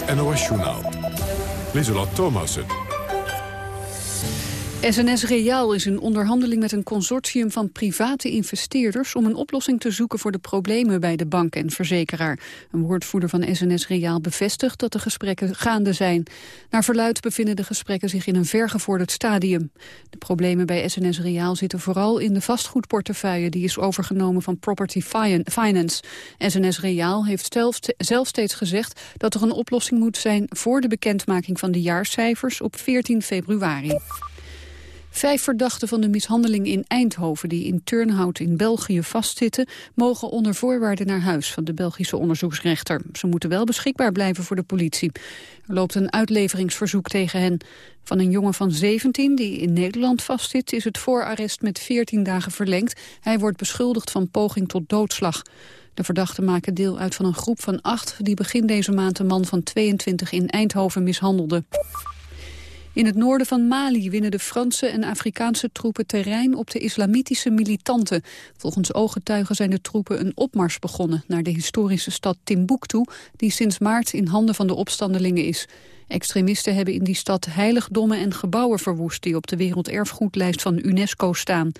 het NOS-journaal. Lieselot Thomassen. SNS Reaal is in onderhandeling met een consortium van private investeerders om een oplossing te zoeken voor de problemen bij de bank en verzekeraar. Een woordvoerder van SNS Reaal bevestigt dat de gesprekken gaande zijn. Naar verluid bevinden de gesprekken zich in een vergevorderd stadium. De problemen bij SNS Reaal zitten vooral in de vastgoedportefeuille die is overgenomen van Property Finance. SNS Reaal heeft zelf, zelf steeds gezegd dat er een oplossing moet zijn voor de bekendmaking van de jaarcijfers op 14 februari. Vijf verdachten van de mishandeling in Eindhoven die in Turnhout in België vastzitten, mogen onder voorwaarden naar huis van de Belgische onderzoeksrechter. Ze moeten wel beschikbaar blijven voor de politie. Er loopt een uitleveringsverzoek tegen hen. Van een jongen van 17 die in Nederland vastzit is het voorarrest met 14 dagen verlengd. Hij wordt beschuldigd van poging tot doodslag. De verdachten maken deel uit van een groep van acht die begin deze maand een man van 22 in Eindhoven mishandelde. In het noorden van Mali winnen de Franse en Afrikaanse troepen terrein op de islamitische militanten. Volgens ooggetuigen zijn de troepen een opmars begonnen naar de historische stad Timbuktu, die sinds maart in handen van de opstandelingen is. Extremisten hebben in die stad heiligdommen en gebouwen verwoest die op de werelderfgoedlijst van UNESCO staan.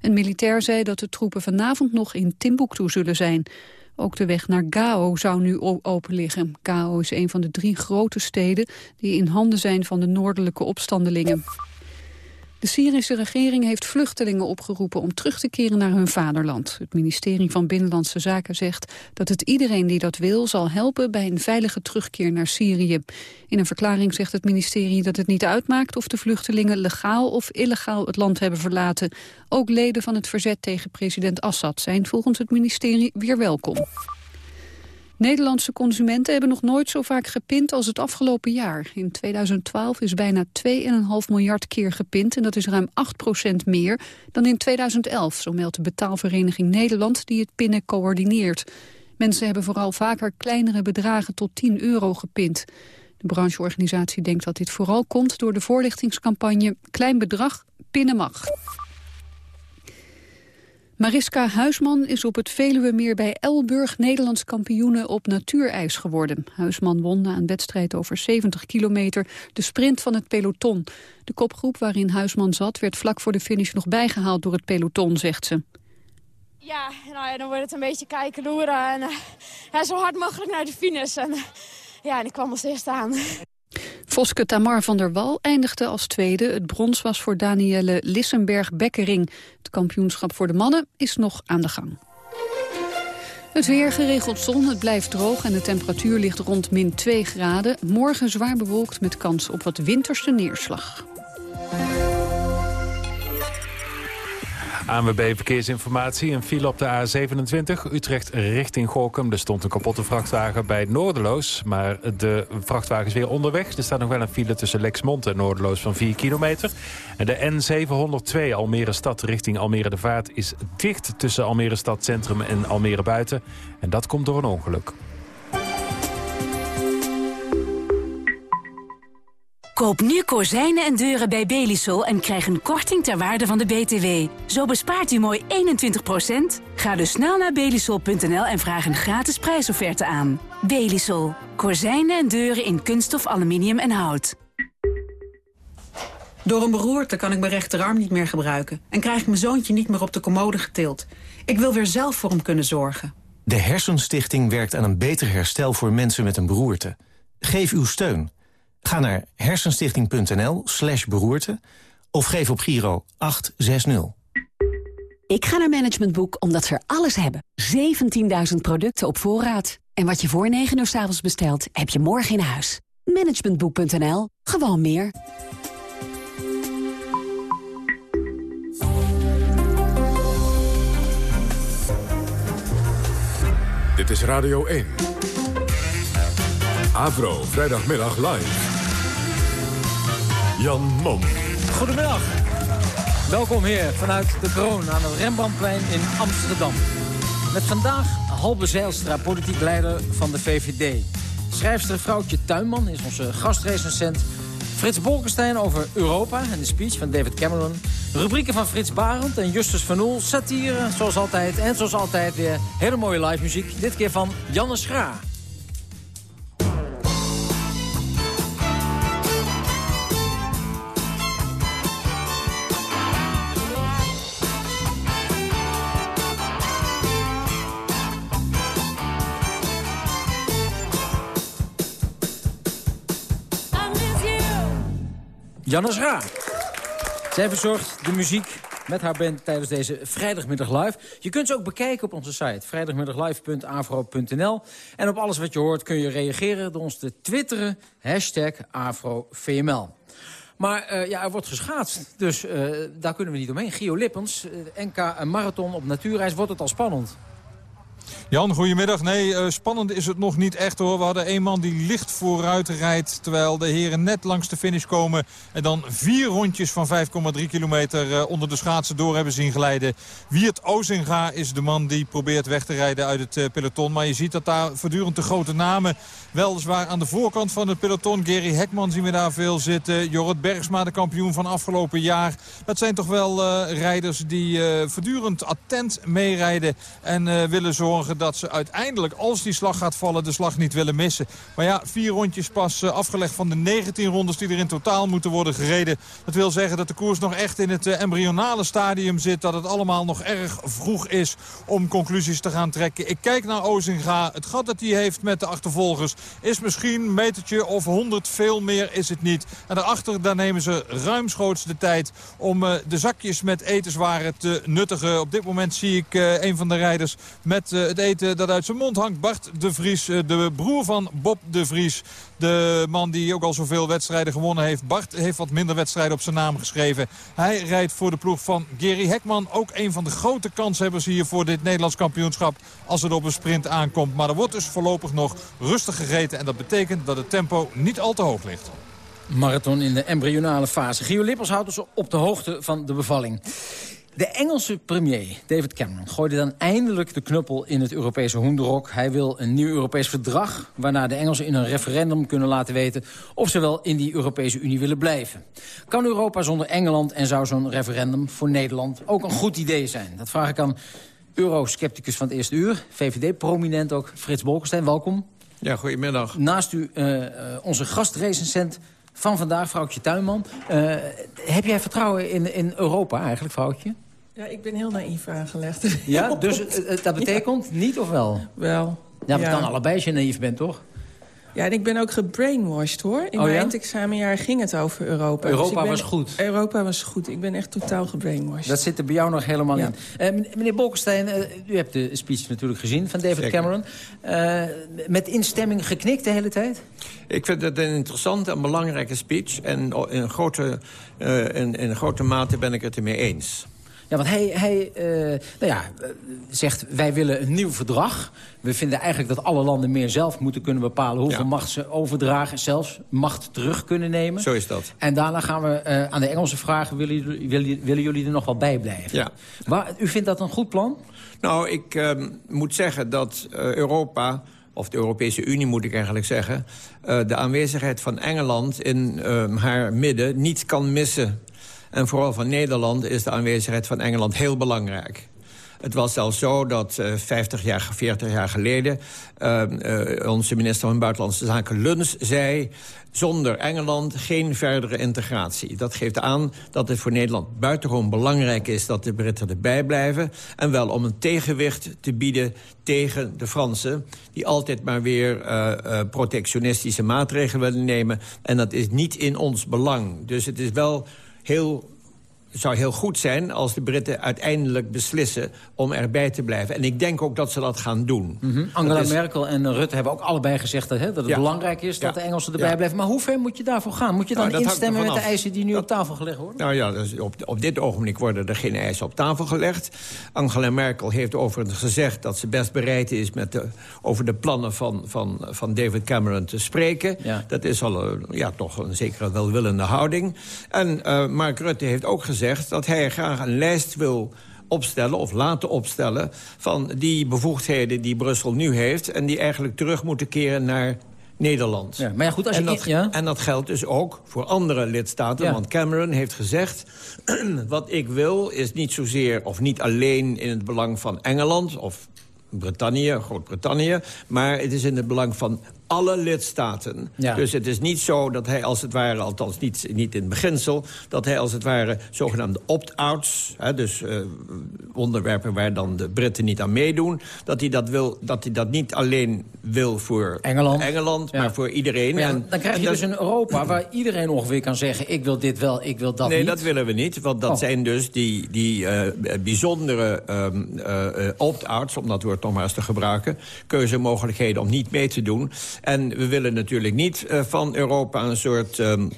Een militair zei dat de troepen vanavond nog in Timbuktu zullen zijn. Ook de weg naar Gao zou nu open liggen. Gao is een van de drie grote steden die in handen zijn van de noordelijke opstandelingen. De Syrische regering heeft vluchtelingen opgeroepen om terug te keren naar hun vaderland. Het ministerie van Binnenlandse Zaken zegt dat het iedereen die dat wil zal helpen bij een veilige terugkeer naar Syrië. In een verklaring zegt het ministerie dat het niet uitmaakt of de vluchtelingen legaal of illegaal het land hebben verlaten. Ook leden van het verzet tegen president Assad zijn volgens het ministerie weer welkom. Nederlandse consumenten hebben nog nooit zo vaak gepind als het afgelopen jaar. In 2012 is bijna 2,5 miljard keer gepind en dat is ruim 8% meer dan in 2011, zo meldt de betaalvereniging Nederland die het pinnen coördineert. Mensen hebben vooral vaker kleinere bedragen tot 10 euro gepind. De brancheorganisatie denkt dat dit vooral komt door de voorlichtingscampagne Klein bedrag, pinnen mag. Mariska Huisman is op het Veluwemeer bij Elburg Nederlands kampioene op natuurijs geworden. Huisman won na een wedstrijd over 70 kilometer de sprint van het peloton. De kopgroep waarin Huisman zat werd vlak voor de finish nog bijgehaald door het peloton, zegt ze. Ja, nou ja dan wordt het een beetje kijken loeren en ja, zo hard mogelijk naar de finish. En, uh, ja, en ik kwam als eerste aan. Voske Tamar van der Wal eindigde als tweede. Het brons was voor Danielle Lissenberg-Bekkering. Het kampioenschap voor de mannen is nog aan de gang. Het weer geregeld zon, het blijft droog en de temperatuur ligt rond min 2 graden. Morgen zwaar bewolkt met kans op wat winterse neerslag. ANWB Verkeersinformatie. Een file op de A27 Utrecht richting Gorkum. Er stond een kapotte vrachtwagen bij Noorderloos. Maar de vrachtwagen is weer onderweg. Er staat nog wel een file tussen Lexmond en Noorderloos van 4 kilometer. En de N702 Almere Stad richting Almere de Vaart is dicht tussen Almere Stad Centrum en Almere Buiten. En dat komt door een ongeluk. Koop nu kozijnen en deuren bij Belisol en krijg een korting ter waarde van de BTW. Zo bespaart u mooi 21%. Ga dus snel naar belisol.nl en vraag een gratis prijsofferte aan. Belisol. Kozijnen en deuren in kunststof, aluminium en hout. Door een beroerte kan ik mijn rechterarm niet meer gebruiken... en krijg ik mijn zoontje niet meer op de commode getild. Ik wil weer zelf voor hem kunnen zorgen. De Hersenstichting werkt aan een beter herstel voor mensen met een beroerte. Geef uw steun. Ga naar hersenstichting.nl slash beroerte of geef op Giro 860. Ik ga naar Management Boek omdat ze er alles hebben. 17.000 producten op voorraad. En wat je voor 9 uur s avonds bestelt, heb je morgen in huis. Managementboek.nl. Gewoon meer. Dit is Radio 1. Avro, vrijdagmiddag live. Jan Mom. Goedemiddag. Welkom hier vanuit de kroon aan het Rembrandtplein in Amsterdam. Met vandaag Halbe Zijlstra, politiek leider van de VVD. Schrijfster Vrouwtje Tuinman is onze gastrecensent. Frits Bolkestein over Europa en de speech van David Cameron. Rubrieken van Frits Barend en Justus van Oel. Satire, zoals altijd. En zoals altijd weer hele mooie live muziek. Dit keer van Janne Schra. Jannes Ra. Zij verzorgt de muziek met haar band tijdens deze vrijdagmiddag live. Je kunt ze ook bekijken op onze site, vrijdagmiddaglive.avro.nl. En op alles wat je hoort kun je reageren door ons te twitteren, hashtag AfroVML. Maar uh, ja, er wordt geschaatst, dus uh, daar kunnen we niet omheen. Gio Lippens, uh, NK Marathon op natuurreis, wordt het al spannend? Jan, goedemiddag. Nee, uh, spannend is het nog niet echt hoor. We hadden een man die licht vooruit rijdt... terwijl de heren net langs de finish komen... en dan vier rondjes van 5,3 kilometer uh, onder de schaatsen door hebben zien glijden. Wiert Ozinga is de man die probeert weg te rijden uit het uh, peloton. Maar je ziet dat daar voortdurend de grote namen... weliswaar aan de voorkant van het peloton... Gary Hekman zien we daar veel zitten. Jorrit Bergsma, de kampioen van afgelopen jaar. Dat zijn toch wel rijders die voortdurend attent meerijden... en willen zorgen dat ze uiteindelijk, als die slag gaat vallen, de slag niet willen missen. Maar ja, vier rondjes pas uh, afgelegd van de 19 rondes die er in totaal moeten worden gereden. Dat wil zeggen dat de koers nog echt in het uh, embryonale stadium zit. Dat het allemaal nog erg vroeg is om conclusies te gaan trekken. Ik kijk naar Ozinga. Het gat dat hij heeft met de achtervolgers is misschien een metertje of 100. Veel meer is het niet. En daarachter daar nemen ze ruimschoots de tijd om uh, de zakjes met etenswaren te nuttigen. Op dit moment zie ik een van de rijders met het eten dat uit zijn mond hangt. Bart de Vries, de broer van Bob de Vries. De man die ook al zoveel wedstrijden gewonnen heeft. Bart heeft wat minder wedstrijden op zijn naam geschreven. Hij rijdt voor de ploeg van Gerry Hekman. Ook een van de grote kanshebbers hier voor dit Nederlands kampioenschap. Als het op een sprint aankomt. Maar er wordt dus voorlopig nog rustig gegeten. En dat betekent dat het tempo niet al te hoog ligt. Marathon in de embryonale fase. Gio Lippers houdt ons op de hoogte van de bevalling. De Engelse premier, David Cameron, gooide dan eindelijk de knuppel in het Europese hoenderok. Hij wil een nieuw Europees verdrag, waarna de Engelsen in een referendum kunnen laten weten of ze wel in die Europese Unie willen blijven. Kan Europa zonder Engeland en zou zo'n referendum voor Nederland ook een goed idee zijn? Dat vraag ik aan euroscepticus van het eerste uur, VVD-prominent ook, Frits Bolkestein. Welkom. Ja, goedemiddag. Naast u uh, uh, onze gastrecensent van vandaag, vrouwtje Tuinman. Uh, heb jij vertrouwen in, in Europa eigenlijk, vrouwtje? Ja, ik ben heel naïef aangelegd. Ja, dus uh, dat betekent ja. niet of wel? Wel. Ja, maar het kan allebei als je naïef bent, toch? Ja, en ik ben ook gebrainwashed, hoor. In oh, mijn ja? eindexamenjaar ging het over Europa. Europa dus ik ben, was goed? Europa was goed. Ik ben echt totaal gebrainwashed. Dat zit er bij jou nog helemaal ja. in. Uh, meneer Bolkestein, uh, u hebt de speech natuurlijk gezien van David Zeker. Cameron. Uh, met instemming geknikt de hele tijd? Ik vind het een interessante en belangrijke speech. En in grote, in, in grote mate ben ik het ermee eens. Ja, want hij, hij uh, nou ja, zegt, wij willen een nieuw verdrag. We vinden eigenlijk dat alle landen meer zelf moeten kunnen bepalen... hoeveel ja. macht ze overdragen, zelfs macht terug kunnen nemen. Zo is dat. En daarna gaan we uh, aan de Engelsen vragen... Willen jullie, willen, willen jullie er nog wel bij blijven? Ja. Waar, u vindt dat een goed plan? Nou, ik uh, moet zeggen dat Europa of de Europese Unie moet ik eigenlijk zeggen... De aanwezigheid van Engeland in uh, haar midden niet kan missen. En vooral van Nederland is de aanwezigheid van Engeland heel belangrijk. Het was zelfs zo dat uh, 50 jaar, 40 jaar geleden... Uh, uh, onze minister van Buitenlandse Zaken Luns zei... zonder Engeland geen verdere integratie. Dat geeft aan dat het voor Nederland buitengewoon belangrijk is... dat de Britten erbij blijven. En wel om een tegenwicht te bieden tegen de Fransen... die altijd maar weer protectionistische maatregelen willen nemen. En dat is niet in ons belang. Dus het is wel heel het zou heel goed zijn als de Britten uiteindelijk beslissen om erbij te blijven. En ik denk ook dat ze dat gaan doen. Mm -hmm. Angela is... Merkel en Rutte hebben ook allebei gezegd dat, hè, dat het ja. belangrijk is dat ja. de Engelsen erbij ja. blijven. Maar hoe ver moet je daarvoor gaan? Moet je dan nou, instemmen met de eisen die nu dat... op tafel gelegd worden? Nou ja, dus op, op dit ogenblik worden er geen eisen op tafel gelegd. Angela Merkel heeft overigens gezegd dat ze best bereid is met de, over de plannen van, van, van David Cameron te spreken. Dat is al ja, toch een zekere welwillende houding. En uh, Mark Rutte heeft ook gezegd dat hij graag een lijst wil opstellen of laten opstellen... van die bevoegdheden die Brussel nu heeft... en die eigenlijk terug moeten keren naar Nederland. Ja, maar ja, goed, als en, je... dat, ja? en dat geldt dus ook voor andere lidstaten. Ja. Want Cameron heeft gezegd... wat ik wil is niet zozeer of niet alleen in het belang van Engeland... of Brittannië, Groot-Brittannië. Maar het is in het belang van alle lidstaten. Ja. Dus het is niet zo dat hij als het ware, althans niet, niet in het beginsel... dat hij als het ware zogenaamde opt-outs... dus uh, onderwerpen waar dan de Britten niet aan meedoen... dat hij dat, wil, dat, hij dat niet alleen wil voor Engeland, Engeland maar voor iedereen. Ja, en, dan krijg je en dus een Europa waar iedereen ongeveer kan zeggen... ik wil dit wel, ik wil dat nee, niet. dat willen we niet, want dat Oh. zijn dus die, die uh, bijzondere um, uh, opt-outs... om dat woord nog maar eens te gebruiken... keuzemogelijkheden om niet mee te doen... En we willen natuurlijk niet uh, van Europa een soort... Um,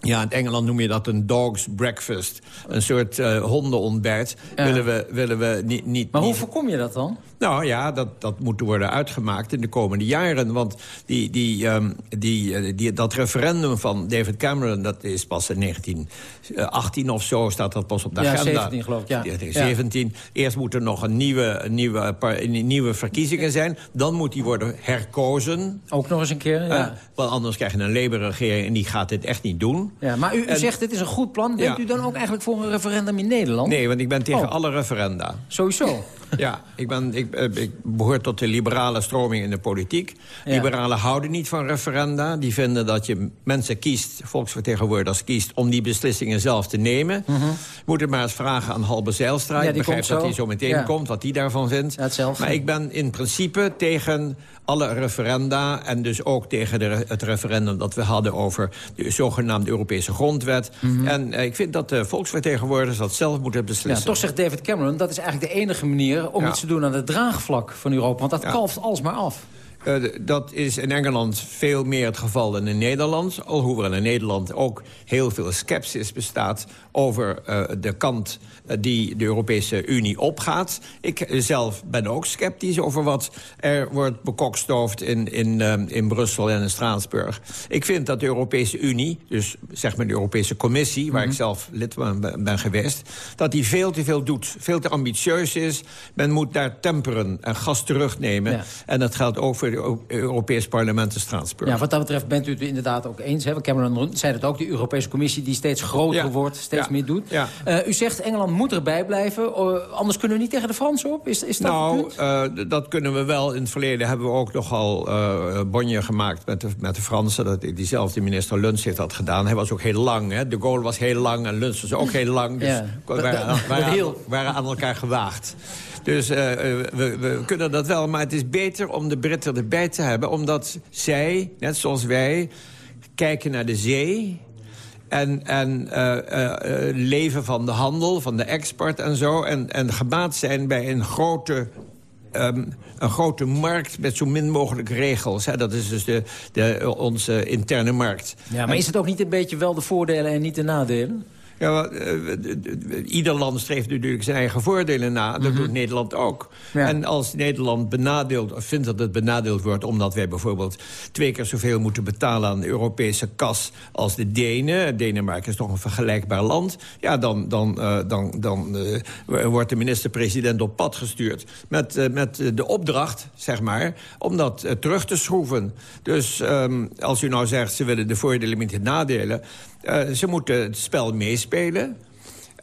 ja, in Engeland noem je dat een dog's breakfast. Een soort uh, hondenontbijt. Ja. Willen we, willen we niet... niet Maar hoe niet... voorkom je dat dan? Nou ja, dat, dat moet worden uitgemaakt in de komende jaren. Want die, die, um, die, die, dat referendum van David Cameron... dat is pas in 1918 of zo, staat dat pas op de ja, agenda. 17 geloof ik, ja. 17. Ja. Eerst moeten er nog een nieuwe, een nieuwe, een nieuwe verkiezingen zijn. Dan moet die worden herkozen. Ook nog eens een keer, ja. Uh, want anders krijg je een Labour-regering en die gaat dit echt niet doen. Ja, maar u, u en, zegt, dit is een goed plan. Bent u dan ook eigenlijk voor een referendum in Nederland? Nee, want ik ben tegen oh. alle referenda. Sowieso? Ja, ik, ben, ik, ik, behoor tot de liberale stroming in de politiek. Ja. Liberalen houden niet van referenda. Die vinden dat je mensen kiest, volksvertegenwoordigers kiest... om die beslissingen zelf te nemen. Mm -hmm. Moet het maar eens vragen aan Halbe Zijlstra. Ja, ik begrijp dat hij zo meteen ja. komt, wat hij daarvan vindt. Maar ik ben in principe tegen alle referenda... en dus ook tegen de, het referendum dat we hadden... over de zogenaamde Europese grondwet. Mhm. Mm -hmm. En uh, ik vind dat de volksvertegenwoordigers dat zelf moeten beslissen. Ja, toch zegt David Cameron, dat is eigenlijk de enige manier... om iets te doen aan het draagvlak van Europa. Want dat Ja. kalft alsmaar af. Uh, dat is in Engeland veel meer het geval dan in Nederland. Alhoewel in Nederland ook heel veel sceptisch bestaat... over uh, de kant die de Europese Unie opgaat. Ik zelf ben ook sceptisch over wat er wordt bekokstoofd... in, in, in Brussel en in Straatsburg. Ik vind dat de Europese Unie, dus zeg maar de Europese Commissie... waar Mhm. ik zelf lid van ben, geweest... dat die veel te veel doet, veel te ambitieus is. Men moet daar temperen en gas terugnemen. Ja. En dat geldt ook voor het Europees Parlement in Straatsburg. Ja, wat dat betreft bent u het inderdaad ook eens. Hè? Cameron zei het ook, de Europese Commissie die steeds groter Ja. wordt, steeds Ja. meer doet. Uh, u zegt Engeland moet erbij blijven, anders kunnen we niet tegen de Fransen op. Is, is dat het nou, uh, dat kunnen we wel. In het verleden hebben we ook nogal uh, bonje gemaakt met de, met de Fransen. Dat, diezelfde minister Luns heeft dat gedaan. Hij was ook heel lang. Hè? De Gaulle was heel lang en Luns was ook heel lang. Dus Ja. we waren, waren, aan elkaar gewaagd. Dus uh, we, we kunnen dat wel. Maar het is beter om de Britten erbij te hebben. Omdat zij, net zoals wij, kijken naar de zee... En, en uh, uh, uh, leven van de handel, van de export en zo. En, en gebaat zijn bij een grote, um, een grote markt met zo min mogelijk regels. Hè. Dat is dus de, de, onze interne markt. Ja, maar is het ook niet een beetje wel de voordelen en niet de nadelen? Ja, uh, ieder land streeft natuurlijk zijn eigen voordelen na. Dat mm -hmm. doet Nederland ook. Ja. En als Nederland benadeelt, of vindt dat het benadeeld wordt... omdat wij bijvoorbeeld twee keer zoveel moeten betalen aan de Europese kas... als de Denen, Denemarken is toch een vergelijkbaar land... ja, dan, dan, uh, dan, dan uh, wordt de minister-president op pad gestuurd... met, met de opdracht, zeg maar, om dat terug te schroeven. Dus um, als u nou zegt, ze willen de voordelen met de nadelen... Uh, ze moeten het spel meespelen.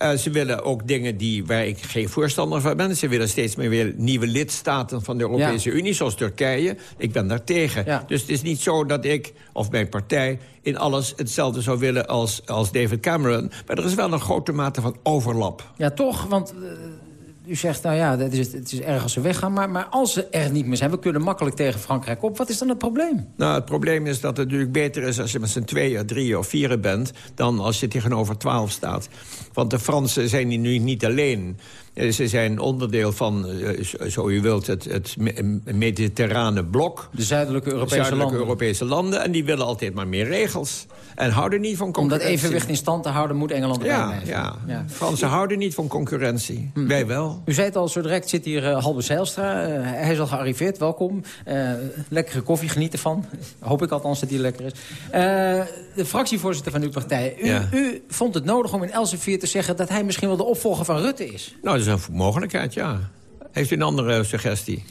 Uh, ze willen ook dingen die, waar ik geen voorstander van ben. Ze willen steeds meer weer nieuwe lidstaten van de Europese ja. Unie, zoals Turkije. Ik ben daar tegen. Ja. Dus het is niet zo dat ik of mijn partij in alles hetzelfde zou willen als, als David Cameron. Maar er is wel een grote mate van overlap. Ja, toch, want... U zegt, nou ja, het is, het is erg als ze weggaan. Maar, maar als ze er niet meer zijn, we kunnen makkelijk tegen Frankrijk op. Wat is dan het probleem? Nou, het probleem is dat het natuurlijk beter is als je met z'n tweeën, drieën of vieren bent... dan als je tegenover twaalf staat. Want de Fransen zijn nu niet alleen. Ze zijn onderdeel van, zo u wilt, het, het mediterrane blok. De zuidelijke Europese zuidelijke landen. Europese landen. En die willen altijd maar meer regels. En houden niet van Om concurrentie. dat evenwicht in stand te houden, moet Engeland erbij Ja, blijven. ja. Ja. Fransen houden niet van concurrentie. Hm. Wij wel. U zei het al, zo direct zit hier uh, Halbe Zijlstra. Uh, hij is al gearriveerd, welkom. Uh, lekkere koffie, geniet ervan. Hoop ik althans dat die lekker is. de fractievoorzitter van uw partij. U, Ja. u vond het nodig om in Elsevier te zeggen... dat hij misschien wel de opvolger van Rutte is. Nou, is een mogelijkheid, ja. Heeft u een andere suggestie?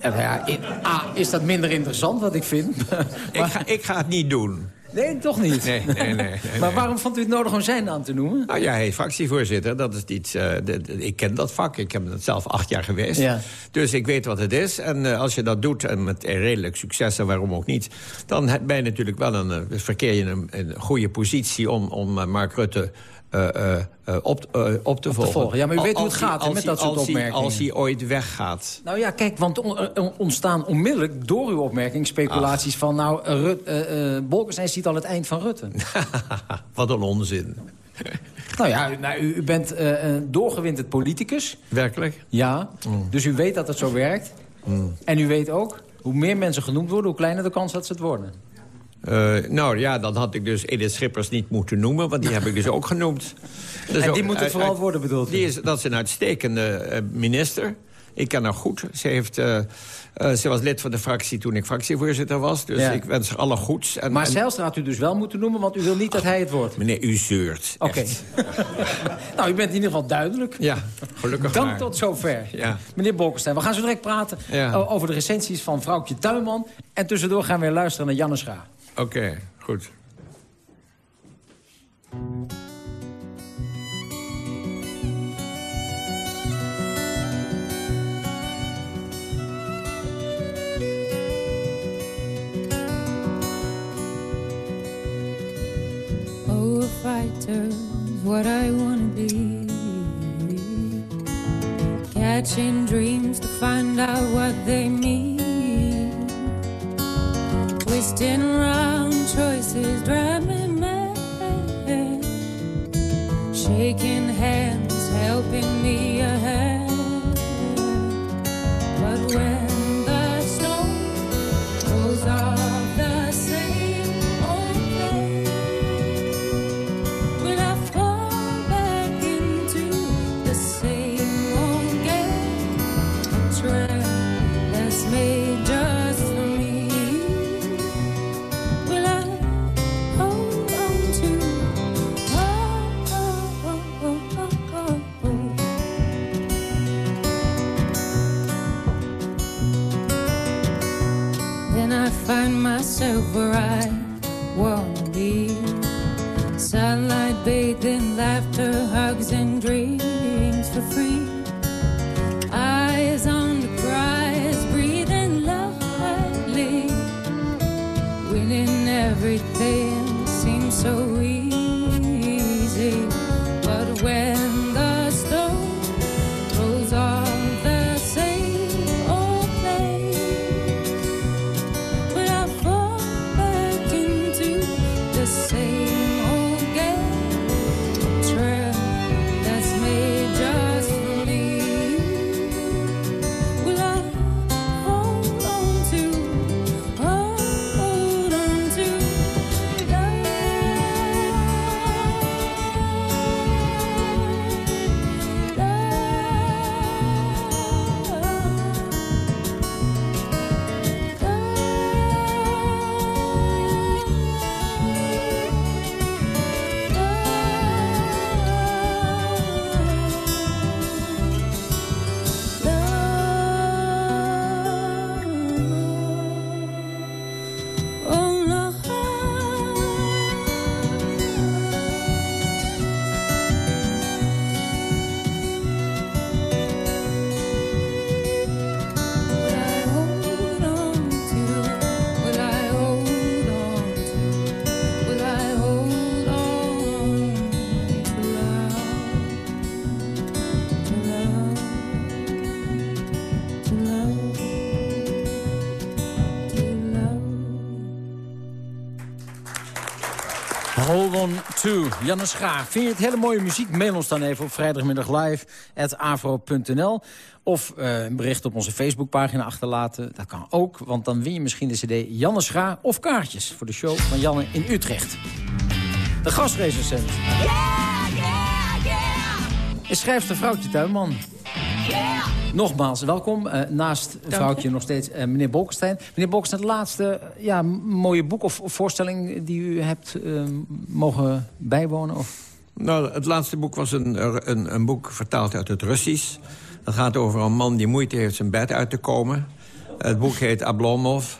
Ja, in, A, is dat minder interessant wat ik vind. Ik ga, ik ga het niet doen. Nee, toch niet? Nee, nee, nee. nee, maar waarom vond u het nodig om zijn naam te noemen? Nou ja, is fractievoorzitter. Dat is iets, eh, ik ken dat vak. Ik heb het zelf acht jaar geweest. Ja. Dus ik weet wat het is. En eh, als je dat doet, en met redelijk succes, en waarom ook niet... dan ben je natuurlijk wel een, eh, verkeer je een, een goede positie... om, om Mark Rutte eh, eh, eh, op, op te volgen. volgen. Ja, maar u weet hoe het gaat, met dat soort opmerkingen. Als hij ooit weggaat. Nou ja, kijk, want on- on- ontstaan onmiddellijk door uw opmerking speculaties van... nou, Rut, Bolkestein ziet al het eind van Rutte. Wat een onzin. nou ja, u- nou, u, u bent een doorgewinterd politicus. Werkelijk? Ja, dus u weet dat het zo werkt. En u weet ook, hoe meer mensen genoemd worden... hoe kleiner de kans dat ze het worden. Eh, nou ja, dan had ik dus Edith Schippers niet moeten noemen... want die heb ik dus ook genoemd. En die moet het vooral worden, bedoelt u? Die is, dat is een uitstekende eh, minister. Ik ken haar goed. Ze, heeft, eh, ze was lid van de fractie toen ik fractievoorzitter was. Dus Ja. ik wens haar alle goeds. En, Maar en- Zijlstra had u dus wel moeten noemen... want u wil niet dat hij het wordt. Meneer, u zeurt. Oké. nou, u bent in ieder geval duidelijk. Ja, gelukkig Dan maar. tot zover. Ja. Meneer Bolkestein, we gaan zo direct praten Ja. over de recensies van vrouwtje Tuinman. En tussendoor gaan we weer luisteren naar Janne Scha. Oké, goed. Oh, a fighter's what I wanna be. Catching dreams to find out what they mean. Twisting around choices drive me mad. Shaking hands, helping me ahead. Jannes Janne Schaar. Vind je het hele mooie muziek? Mail ons dan even op vrijdagmiddag live avro.nl. Of eh, een bericht op onze Facebookpagina achterlaten. Dat kan ook, want dan win je misschien de cd Janne Schaar of kaartjes... voor de show van Janne in Utrecht. De gastrecensent. Yeah, yeah, yeah. Is schrijfster Vrouwtje Tuinman. Nogmaals, welkom. Eh, naast vrouwtje nog steeds eh, meneer Bolkestein. Meneer Bolkestein, het laatste eh, ja, mooie boek of, of voorstelling die u hebt mogen bijwonen? Of? Nou, het laatste boek was een, een, een boek vertaald uit het Russisch. Dat gaat over een man die moeite heeft zijn bed uit te komen. Het boek heet Ablomov.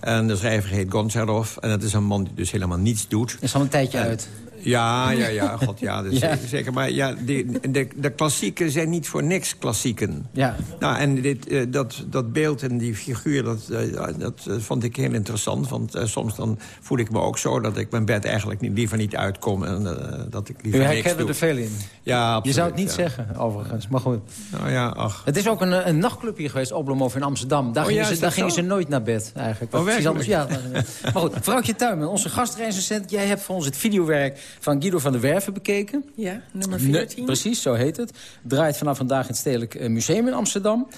En de schrijver heet Goncharov. En dat is een man die dus helemaal niets doet. Is al een tijdje En- uit. Ja, ja, ja, god, ja, Ja. zeker-. Maar ja, de, de, de klassieken zijn niet voor niks klassieken. Ja. Nou, en dit, eh, dat, dat beeld en die figuur, dat, eh, dat eh, vond ik heel interessant. Want soms dan voel ik me ook zo dat ik mijn bed eigenlijk niet, liever niet uitkom. En dat ik U liever herkende doe. er veel in. Ja, Je absoluut, zou het niet ja. zeggen, overigens. Maar goed. Nou ja, ach. Het is ook een, een nachtclub hier geweest, Oblomov in Amsterdam. Daar, Oh gingen, ja, ze, daar gingen ze nooit naar bed, eigenlijk. Oh, is anders. Ja, maar goed, vrouwtje Tuinman, onze gastrecensent. Jij hebt voor ons het videowerk van Guido van der Werven bekeken. Ja, nummer Ne- 14. precies, zo heet het. Draait vanaf vandaag in het Stedelijk eh, Museum in Amsterdam.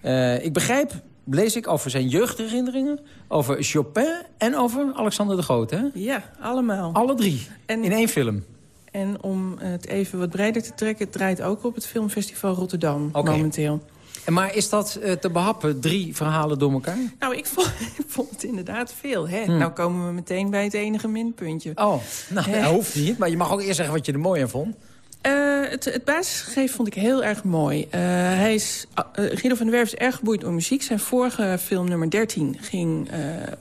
Eh, ik begrijp, lees ik, over zijn jeugdherinneringen... over Chopin en over Alexander de Grote, hè? Ja, allemaal. Alle drie, En- in één film. En om het even wat breder te trekken... het draait ook op het Filmfestival Rotterdam momenteel. Maar is dat eh, te behappen, drie verhalen door elkaar? Nou, ik vond, ik vond het inderdaad veel. Hè? Hmm. Nou komen we meteen bij het enige minpuntje. Oh, nou, dat hoeft niet. Maar je mag ook eerst zeggen wat je er mooi aan vond. Eh, het, het basisgegeven vond ik heel erg mooi. Eh, hij is, Guido van der Werf is erg geboeid door muziek. Zijn vorige film, nummer 13, ging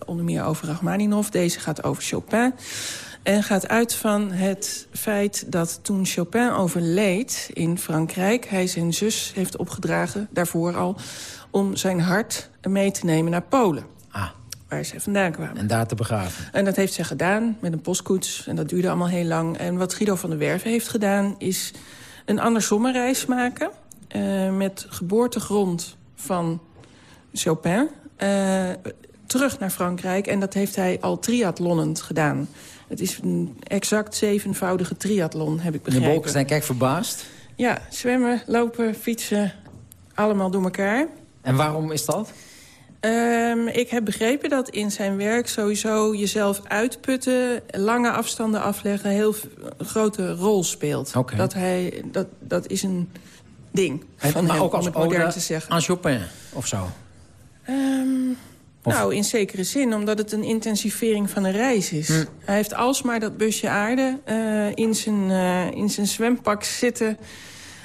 onder meer over Rachmaninoff. Deze gaat over Chopin. En gaat uit van het feit dat toen Chopin overleed in Frankrijk... hij zijn zus heeft opgedragen, daarvoor al... om zijn hart mee te nemen naar Polen. Ah. Waar zij vandaan kwamen. En daar te begraven. En dat heeft zij gedaan met een postkoets. En dat duurde allemaal heel lang. En wat Guido van der Werven heeft gedaan... is een andersommenreis maken... eh, met geboortegrond van Chopin... eh, terug naar Frankrijk. En dat heeft hij al triathlonnend gedaan. Het is een exact zevenvoudige triathlon, heb ik Meneer begrepen. Bolkestein, kijk verbaasd. Ja, zwemmen, lopen, fietsen, allemaal door elkaar. En waarom is dat? Ehm, ik heb begrepen dat in zijn werk sowieso jezelf uitputten... lange afstanden afleggen, heel grote rol speelt. Dat, hij, dat, dat is een ding En, van maar hem, ook als om het modern te zeggen. aan Chopin, of zo? Ehm, Of- Nou, in zekere zin, omdat het een intensivering van een reis is. Hm. Hij heeft alsmaar dat busje aarde eh, in, zijn, eh, in zijn zwempak zitten...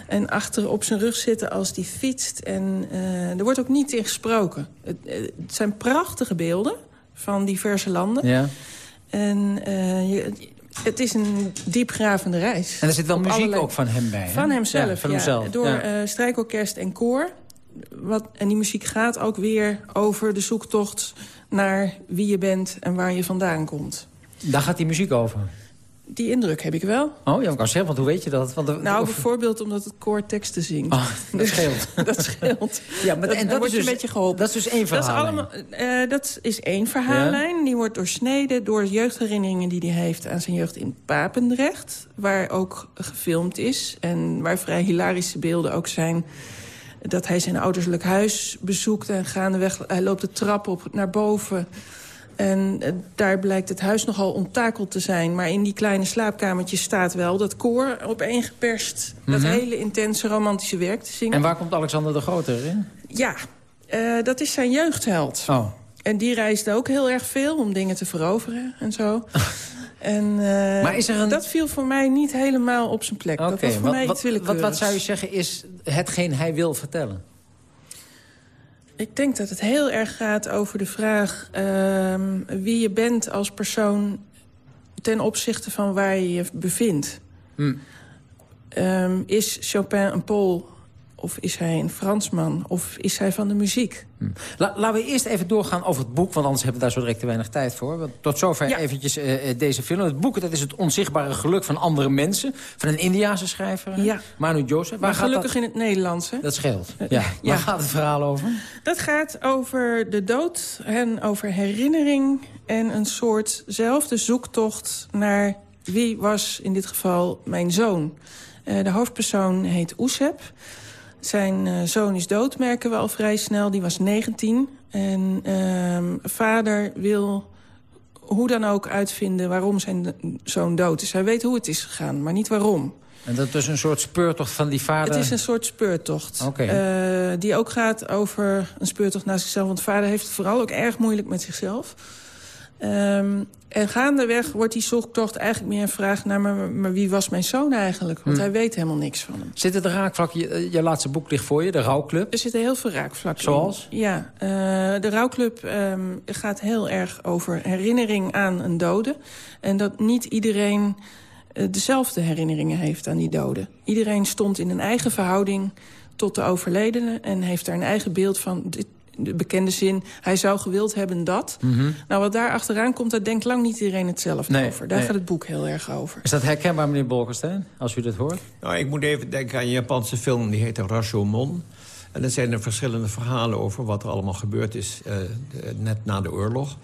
en achter op zijn rug zitten als die fietst. En eh, er wordt ook niet in gesproken. Het, het zijn prachtige beelden van diverse landen. Ja. En je, het is een diepgravende reis. En er zit wel muziek allerlei- ook van hem bij, hè? Van hemzelf, Ja, van ja. hemzelf, Door ja. strijkorkest en koor. Wat, en die muziek gaat ook weer over de zoektocht naar wie je bent en waar je vandaan komt. Daar gaat die muziek over. Die indruk heb ik wel. Oh, ja, ik kan zeggen, want hoe weet je dat? Want de- Nou, of- bijvoorbeeld omdat het koor teksten zingt. Oh, dat scheelt. dat scheelt. Ja, maar Dat- en dat word is je dus, een beetje geholpen. Dat is dus één Dat is, allemaal, eh, dat is één verhaallijn. Die wordt doorsneden door jeugdherinneringen die hij heeft aan zijn jeugd in Papendrecht. Waar ook gefilmd is. En waar vrij hilarische beelden ook zijn. Dat hij zijn ouderlijk huis bezoekt en gaandeweg... Hij loopt de trap op naar boven. En eh, daar blijkt het huis nogal onttakeld te zijn. Maar in die kleine slaapkamertjes staat wel dat koor opeengeperst. Dat Mhm. hele intense romantische werk te zingen. En waar komt Alexander de Grote erin? Ja, eh, dat is zijn jeugdheld. Oh. En die reisde ook heel erg veel om dingen te veroveren en zo. en eh, Maar is er een- dat viel voor mij niet helemaal op zijn plek. dat was voor wat, mij wat, iets wat, willekeurigs. wat zou je zeggen is hetgeen hij wil vertellen? Ik denk dat het heel erg gaat over de vraag... ehm, wie je bent als persoon ten opzichte van waar je je bevindt. Hm. Ehm, is Chopin een Pool of is hij een Fransman of is hij van de muziek? La, laten we eerst even doorgaan over het boek, want anders hebben we daar zo direct te weinig tijd voor. Want tot zover Ja. eventjes eh, eh, deze film. Het boek dat is het onzichtbare geluk van andere mensen. Van een Indiase schrijver? Ja. Manu Joseph. Waar Maar gelukkig dat? in het Nederlands, hè? Dat scheelt. Ja. Ja. Waar gaat het verhaal over? Dat gaat over de dood en over herinnering... en een soortzelfde zoektocht naar wie was in dit geval mijn zoon. Eh, de hoofdpersoon heet Oesep. Zijn eh, zoon is dood, merken we al vrij snel. Die was 19. En ehm, vader wil hoe dan ook uitvinden waarom zijn zoon dood is. Hij weet hoe het is gegaan, maar niet waarom. En dat is een soort speurtocht van die vader. Het is een soort speurtocht. Eh, die ook gaat over een speurtocht naar zichzelf. Want vader heeft het vooral ook erg moeilijk met zichzelf. Ehm, en gaandeweg wordt die zoektocht eigenlijk meer een vraag naar... maar, maar wie was mijn zoon eigenlijk? Want Hm. hij weet helemaal niks van hem. Zitten de raakvlakken... Je, je laatste boek ligt voor je, de Rouwclub. Er zitten heel veel raakvlakken Zoals? in. Ja, eh, de rouwclub ehm, gaat heel erg over herinnering aan een dode. En dat niet iedereen eh, dezelfde herinneringen heeft aan die dode. Iedereen stond in een eigen verhouding tot de overledene... en heeft daar een eigen beeld van... Dit, de bekende zin, hij zou gewild hebben dat. Mhm. Nou, wat daar achteraan komt, daar denkt lang niet iedereen hetzelfde Nee, over. Daar nee. gaat het boek heel erg over. Is dat herkenbaar, meneer Bolkestein, als u dat hoort? Nou, ik moet even denken aan een Japanse film, die heet Rashomon. En er zijn er verschillende verhalen over wat er allemaal gebeurd is eh, net na de oorlog.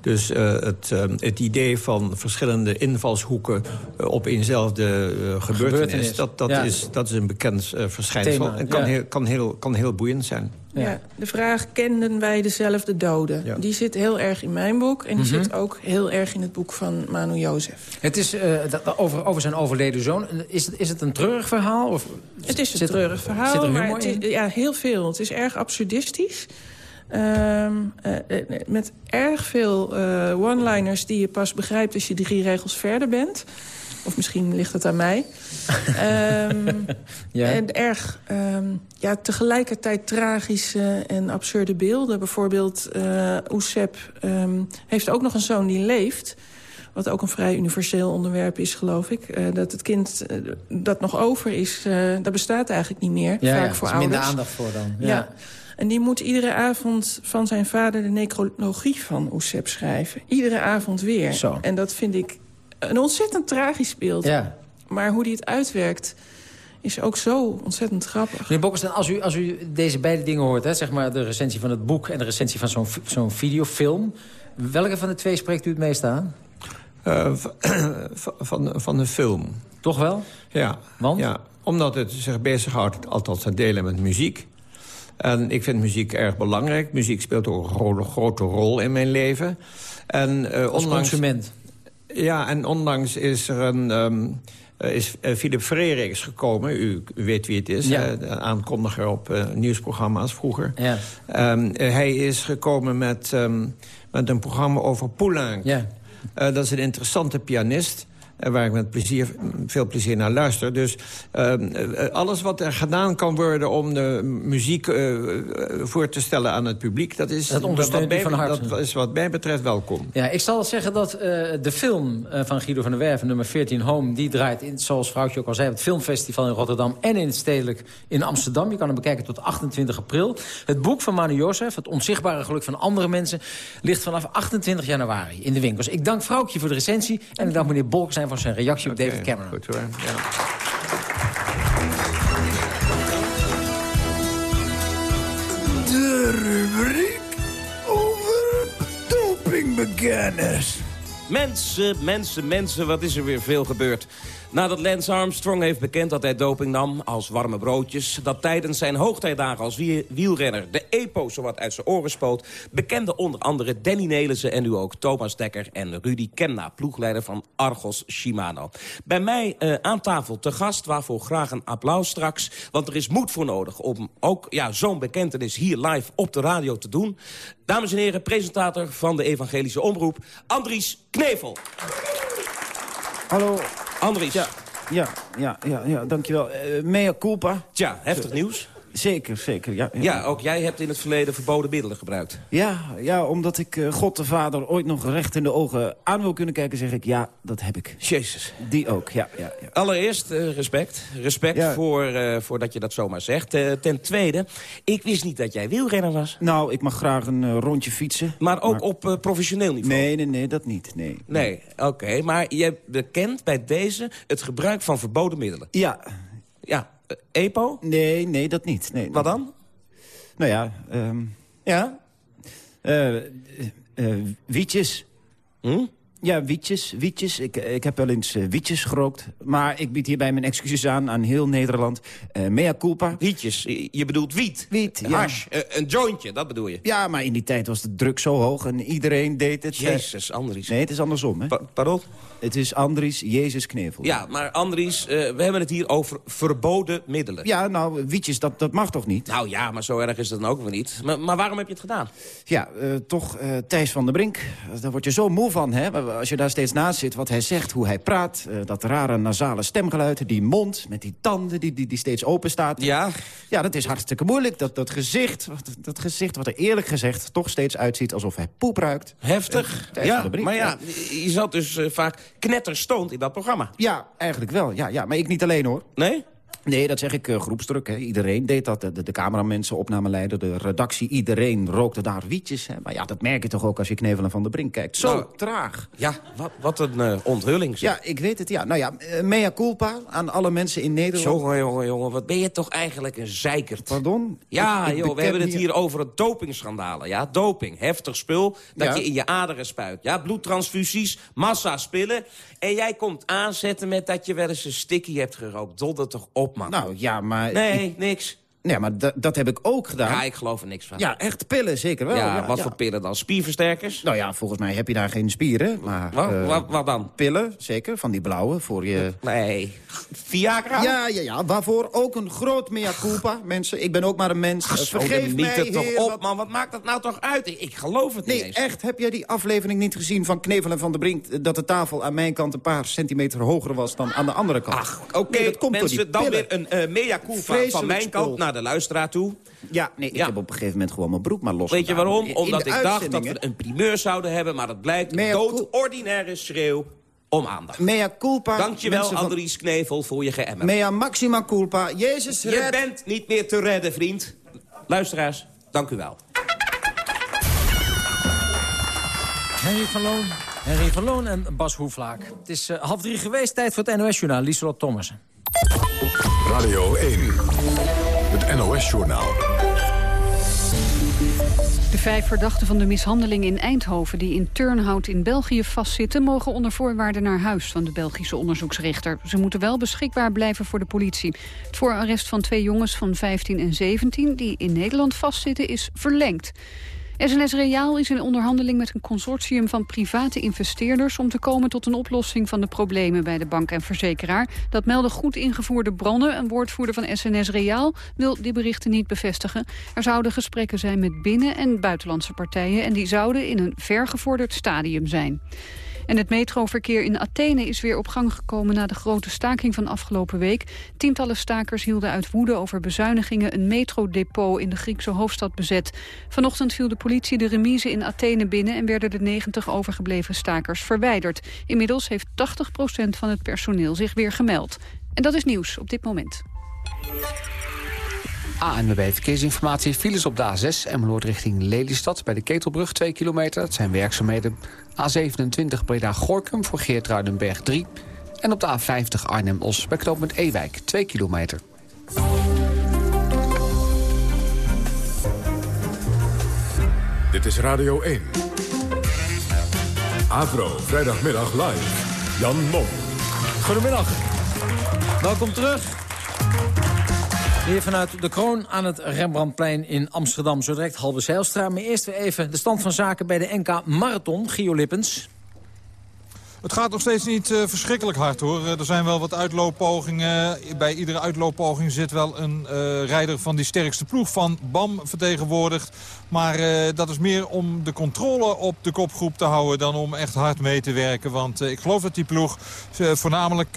Dus eh, het, eh, het idee van verschillende invalshoeken op eenzelfde gebeurtenis... Gebeurtenis, Dat, dat, ja. is, dat is een bekend eh, verschijnsel Thema, en kan, ja. heel, kan, heel, kan heel boeiend zijn. Ja. de vraag, kenden wij dezelfde doden? Ja. Die zit heel erg in mijn boek. En die Mhm. zit ook heel erg in het boek van Manu Jozef. Het is dat- over, over zijn overleden zoon. Is het, is het een treurig verhaal? Of Het is een zit er- treurig verhaal, Zit er maar het is, ja, heel veel. Het is erg absurdistisch. Ehm, eh, eh, met erg veel one-liners die je pas begrijpt als je drie regels verder bent. Of misschien ligt het aan mij. Ehm, Ja. En erg ehm, ja, tegelijkertijd tragische en absurde beelden. Bijvoorbeeld uh, Oesep heeft ook nog een zoon die leeft... Wat ook een vrij universeel onderwerp is, geloof ik. Uh, dat het kind uh, dat nog over is, uh, dat bestaat eigenlijk niet meer. Ja, vaak ja, voor is minder aandacht voor dan. Ja. Ja. En die moet iedere avond van zijn vader de necrologie van Oesep schrijven. Iedere avond weer. Zo. En dat vind ik een ontzettend tragisch beeld. Ja. Maar hoe die het uitwerkt is ook zo ontzettend grappig. Meneer Bokkestein, als u, als u deze beide dingen hoort... Hè, zeg maar de recensie van het boek en de recensie van zo'n zo'n videofilm... welke van de twee spreekt u het meest aan? Uh, van, van de film. Toch wel? Ja. Want? Ja, omdat het zich bezighoudt, althans ten dele met muziek. En ik vind muziek erg belangrijk. Muziek speelt ook een grote, grote rol in mijn leven. En, uh, Als onlangs, consument? Ja, en onlangs is er een... Um, is uh, Philip Frerichs gekomen. U, u, weet wie het is. Ja. aankondiger op uh, nieuwsprogramma's vroeger. Ja. Um, hij is gekomen met, um, met een programma over Poulenc. Ja. Uh, dat is een interessante pianist. Waar ik met plezier, veel plezier naar luister. Dus uh, alles wat er gedaan kan worden om de muziek voor te stellen aan het publiek... dat is, dat wat, van harte. dat is wat mij betreft welkom. Ja, ik zal zeggen dat de film van Guido van der Werven, nummer 14 Home... die draait, in, zoals vrouwtje ook al zei, op het filmfestival in Rotterdam... en in het stedelijk in Amsterdam. Je kan hem bekijken tot 28 april. Het boek van Manu Jozef, Het onzichtbare geluk van andere mensen... ligt vanaf 28 januari in de winkels. Ik dank vrouwtje voor de recensie en ik dank meneer Bolkestein voor zijn reactie op okay, David Cameron. Goed hoor, ja. De rubriek over dopingbekennis. Mensen, mensen, mensen, wat is er weer veel gebeurd. Nadat Lance Armstrong heeft bekend dat hij doping nam als warme broodjes... dat tijdens zijn hoogtijdagen als wielrenner de EPO zowat uit zijn oren spoot... bekende onder andere Danny Nelissen en nu ook Thomas Dekker en Rudy Kemna... ploegleider van Argos Shimano. Bij mij uh, aan tafel te gast, waarvoor graag een applaus straks... want er is moed voor nodig om ook ja, zo'n bekentenis hier live op de radio te doen. Dames en heren, presentator van de Evangelische Omroep, Andries Knevel. Hallo. Andries. Ja, ja, ja, ja, ja dankjewel. Uh, mea culpa. Tja, heftig nieuws. Zeker, zeker, ja, ja. Ja, ook jij hebt in het verleden verboden middelen gebruikt. Ja, ja omdat ik uh, God de Vader ooit nog recht in de ogen aan wil kunnen kijken... zeg ik, ja, dat heb ik. Jezus. Die ook, ja. ja, ja. Allereerst uh, respect. Respect voor, uh, voor dat je dat zomaar zegt. ten tweede, ik wist niet dat jij wielrenner was. Nou, ik mag graag een rondje fietsen. Maar ook maar... op professioneel niveau? Nee, nee, nee, dat niet. Nee, nee. oké. Okay. Maar je bekent bij deze het gebruik van verboden middelen? Ja. Ja. EPO? Nee, nee, dat niet. Nee, Wat dan? Nou ja, um, ja? Uh, uh, wietjes. Hm? Ja, wietjes, wietjes. Ik, ik heb wel eens wietjes gerookt. Maar ik bied hierbij mijn excuses aan aan heel Nederland. Uh, mea culpa. Wietjes? Je bedoelt wiet? Wiet, ja. Hash, een jointje, dat bedoel je? Ja, maar in die tijd was de druk zo hoog en iedereen deed het. Jezus, Andries. Nee, het is andersom, hè? Pa pardon? Het is Andries Jezus Knevel. Ja, maar Andries, we hebben het hier over verboden middelen. Ja, nou, wietjes, dat, dat mag toch niet? Nou ja, maar zo erg is het dan ook weer niet. Maar, maar waarom heb je het gedaan? Ja, toch Thijs van der Brink. Daar word je zo moe van, hè? Als je daar steeds naast zit, wat hij zegt, hoe hij praat... Dat rare nasale stemgeluid, die mond met die tanden die, die, die steeds open staat. Ja? Ja, dat is hartstikke moeilijk. Dat, dat, gezicht, dat, dat gezicht wat er eerlijk gezegd toch steeds uitziet alsof hij poep ruikt. Heftig. Uh, ja, maar ja, je zat dus vaak knetterstoond in dat programma. Ja, eigenlijk wel. Ja, ja, maar ik niet alleen, hoor. Nee? Nee, dat zeg ik uh, groepsdruk. Hè. Iedereen deed dat. De, de cameramensen, opnameleider, de redactie. Iedereen rookte daar wietjes. Hè. Maar ja, dat merk je toch ook als je Knevelen van de Brink kijkt. Zo nou, traag. Ja, wat, wat een uh, onthulling. Zeg. Ja, ik weet het. Ja. Nou ja, uh, mea culpa aan alle mensen in Nederland. Jongen, jongen, jongen. Wat ben je toch eigenlijk een zeikert. Pardon? Ja, ik, ik joh, we hebben het hier over het dopingschandalen. Ja, doping. Heftig spul dat ja. je in je aderen spuit. Ja, bloedtransfusies, massa spillen. En jij komt aanzetten met dat je wel eens een sticky hebt gerookt. Dodder toch op, man. Nou, ja, maar... Nee, ik... niks. Ja, maar dat heb ik ook gedaan. Ja, ik geloof er niks van. Ja, echt pillen, zeker wel. Ja, ja wat ja. voor pillen dan? Spierversterkers? Nou ja, volgens mij heb je daar geen spieren. Maar, wat, uh, wat, wat, dan? Pillen, zeker, van die blauwe voor je... Nee, Viagra? Ja, ja, ja, waarvoor ook een groot mea culpa, mensen. Ik ben ook maar een mens. Ach, Vergeef mij, het toch op, wat... man. Wat maakt dat nou toch uit? Ik, ik geloof het nee, niet eens. echt, heb jij die aflevering niet gezien van Knevel en Van der Brink... dat de tafel aan mijn kant een paar centimeter hoger was dan aan de andere kant? Ach, oké, okay, nee, dat komt mensen, door die dan weer een uh, mea culpa Vreselijk van mijn kant naar de luisteraar toe. Ja, nee, ik Ja. heb op een gegeven moment gewoon mijn broek maar los Weet je waarom? Omdat ik dacht dat we een primeur zouden hebben... maar dat blijkt een doodordinaire schreeuw om aandacht. Mea culpa. Dankjewel, mensen van- Andries Knevel, voor je geëmmer. Mea maxima culpa. Jezus Je red. bent niet meer te redden, vriend. Luisteraars, dank u wel. Henry van Loon, Henry van Loon en Bas Hoeflaak. Het is eh, half drie geweest, tijd voor het NOS-journaal. Lieselot Thomassen. Radio 1. NOS-journaal. De vijf verdachten van de mishandeling in Eindhoven... die in Turnhout in België vastzitten... mogen onder voorwaarden naar huis van de Belgische onderzoeksrechter. Ze moeten wel beschikbaar blijven voor de politie. Het voorarrest van twee jongens van 15 en 17... die in Nederland vastzitten, is verlengd. SNS Reaal is in onderhandeling met een consortium van private investeerders... om te komen tot een oplossing van de problemen bij de bank en verzekeraar. Dat melden goed ingevoerde bronnen. Een woordvoerder van SNS Reaal wil die berichten niet bevestigen. Er zouden gesprekken zijn met binnen- en buitenlandse partijen... en die zouden in een vergevorderd stadium zijn. En het metroverkeer in Athene is weer op gang gekomen na de grote staking van afgelopen week. Tientallen stakers hielden uit woede over bezuinigingen een metrodepot in de Griekse hoofdstad bezet. Vanochtend viel de politie de remise in Athene binnen en werden de 90 overgebleven stakers verwijderd. Inmiddels heeft 80% van het personeel zich weer gemeld. En dat is nieuws op dit moment. ANWB Verkeersinformatie. Files op de A6 Emmeloord richting Lelystad bij de Ketelbrug 2 kilometer. Dat zijn werkzaamheden. A27 Breda-Gorkum voor Geertruidenberg 3. En op de A50 Arnhem-Os bij knooppunt Ewijk 2 kilometer. Dit is Radio 1. Avro, vrijdagmiddag live. Jan Mom. Goedemiddag. Welkom terug. Hier vanuit de kroon aan het Rembrandtplein in Amsterdam. Zo direct Halbe Zijlstra. Maar eerst weer even de stand van zaken bij de NK Marathon. Gio Lippens. Het gaat nog steeds niet eh, verschrikkelijk hard hoor. Eh, er zijn wel wat uitlooppogingen. Bij iedere uitlooppoging zit wel een eh, rijder van die sterkste ploeg van BAM vertegenwoordigd. Maar eh, dat is meer om de controle op de kopgroep te houden dan om echt hard mee te werken. Want eh, ik geloof dat die ploeg eh, voornamelijk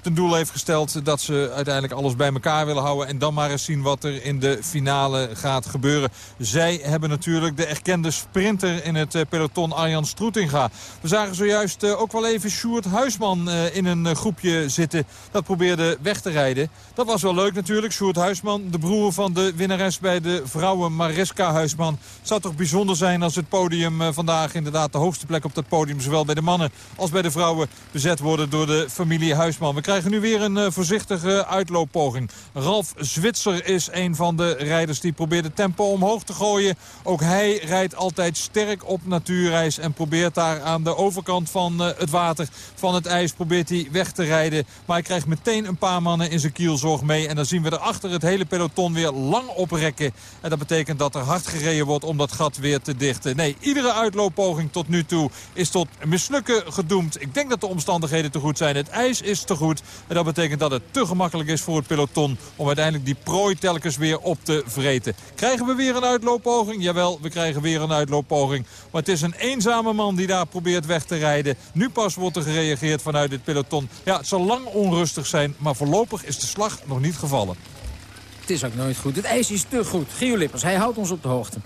ten doel heeft gesteld dat ze uiteindelijk alles bij elkaar willen houden. En dan maar eens zien wat er in de finale gaat gebeuren. Zij hebben natuurlijk de erkende sprinter in het peloton Arjan Stroetinga. We zagen zojuist ook ook wel even Sjoerd Huisman in een groepje zitten. Dat probeerde weg te rijden. Dat was wel leuk natuurlijk. Sjoerd Huisman, de broer van de winnares bij de vrouwen Mariska Huisman. Het zou toch bijzonder zijn als het podium vandaag inderdaad de hoogste plek op dat podium... zowel bij de mannen als bij de vrouwen bezet worden door de familie Huisman. We krijgen nu weer een voorzichtige uitlooppoging. Ralf Zwitser is een van de rijders die probeert het tempo omhoog te gooien. Ook hij rijdt altijd sterk op natuurreis en probeert daar aan de overkant van uh, het water, van het ijs, probeert hij weg te rijden. Maar hij krijgt meteen een paar mannen in zijn kielzorg mee. En dan zien we erachter het hele peloton weer lang oprekken. En dat betekent dat er hard gereden wordt om dat gat weer te dichten. Nee, iedere uitlooppoging tot nu toe is tot mislukken gedoemd. Ik denk dat de omstandigheden te goed zijn. Het ijs is te goed. En dat betekent dat het te gemakkelijk is voor het peloton om uiteindelijk die prooi telkens weer op te vreten. Krijgen we weer een uitlooppoging? Jawel, we krijgen weer een uitlooppoging. Maar het is een eenzame man die daar probeert weg te rijden. Nu pas wordt er gereageerd vanuit dit peloton. Ja, het zal lang onrustig zijn, maar voorlopig is de slag nog niet gevallen. Het is ook nooit goed. Het ijs is te goed. Gio Lippers, hij houdt ons op de hoogte.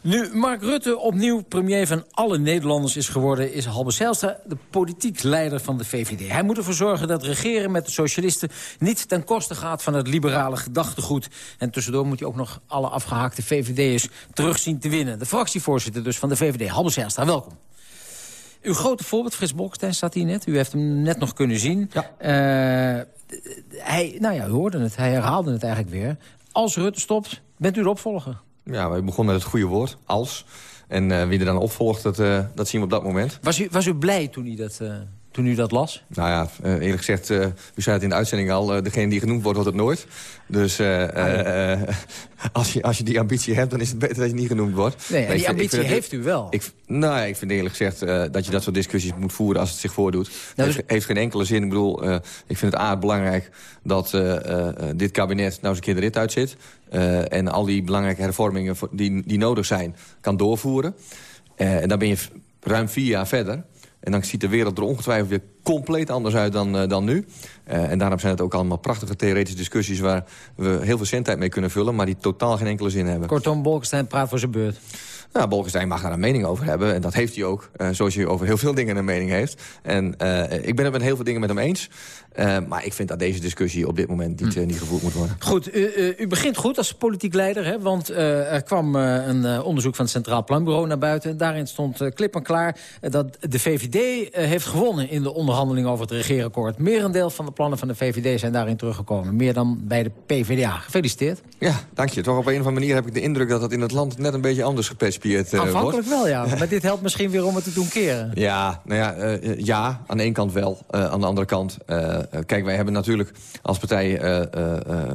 Nu Mark Rutte opnieuw premier van alle Nederlanders is geworden... is Halbe Zijlstra de politiek leider van de VVD. Hij moet ervoor zorgen dat regeren met de socialisten... niet ten koste gaat van het liberale gedachtegoed. En tussendoor moet hij ook nog alle afgehaakte VVD'ers terugzien te winnen. De fractievoorzitter dus van de VVD, Halbe Zijlstra, welkom. Uw grote voorbeeld, Frits Bolkestein, staat hier net. U heeft hem net nog kunnen zien. Ja. Uh, hij, nou ja, u hoorde het. Hij herhaalde het eigenlijk weer. Als Rutte stopt, bent u de opvolger? Ja, we begonnen met het goede woord, als. En uh, wie er dan opvolgt, dat, uh, dat zien we op dat moment. Was u, was u blij toen u dat, uh, toen u dat las? Nou ja, eerlijk gezegd, u zei het in de uitzending al... degene die genoemd wordt, wordt het nooit. Dus ah, als, je, als je die ambitie hebt, dan is het beter dat je niet genoemd wordt. Nee, en die ambitie heeft u wel. Ik, nou ja, ik vind eerlijk gezegd dat je dat soort discussies moet voeren... als het zich voordoet. Nou, dus... heeft, heeft, geen enkele zin. Ik bedoel, ik vind het aard belangrijk dat dit kabinet nou eens een keer de rit uitzit. Uh, en al die belangrijke hervormingen die, die nodig zijn, kan doorvoeren. Uh, en dan ben je ruim vier jaar verder. En dan ziet de wereld er ongetwijfeld weer compleet anders uit dan, uh, dan nu. en daarom zijn het ook allemaal prachtige theoretische discussies... waar we heel veel zendtijd mee kunnen vullen... maar die totaal geen enkele zin hebben. Kortom, Bolkestein praat voor zijn beurt. Nou, Bolkestein mag daar een mening over hebben. En dat heeft hij ook. Uh, zoals hij over heel veel dingen een mening heeft. En uh, ik ben het met heel veel dingen met hem eens. Uh, maar ik vind dat deze discussie op dit moment niet, niet gevoerd moet worden. Goed, u, u begint goed als politiek leider. Hè? Want er kwam een onderzoek van het Centraal Planbureau naar buiten. Daarin stond klip en klaar dat de VVD heeft gewonnen... in de onderhandeling over het regeerakkoord. Merendeel van de plannen van de VVD zijn daarin teruggekomen. Meer dan bij de PvdA. Gefeliciteerd. Ja, dank je. Toch op een of andere manier heb ik de indruk dat dat in het land net een beetje anders gepest uh, Aanvankelijk wel, ja. Maar dit helpt misschien weer om het te doen keren. Ja, nou ja, uh, ja aan de ene kant wel. Uh, aan de andere kant, kijk, wij hebben natuurlijk als partij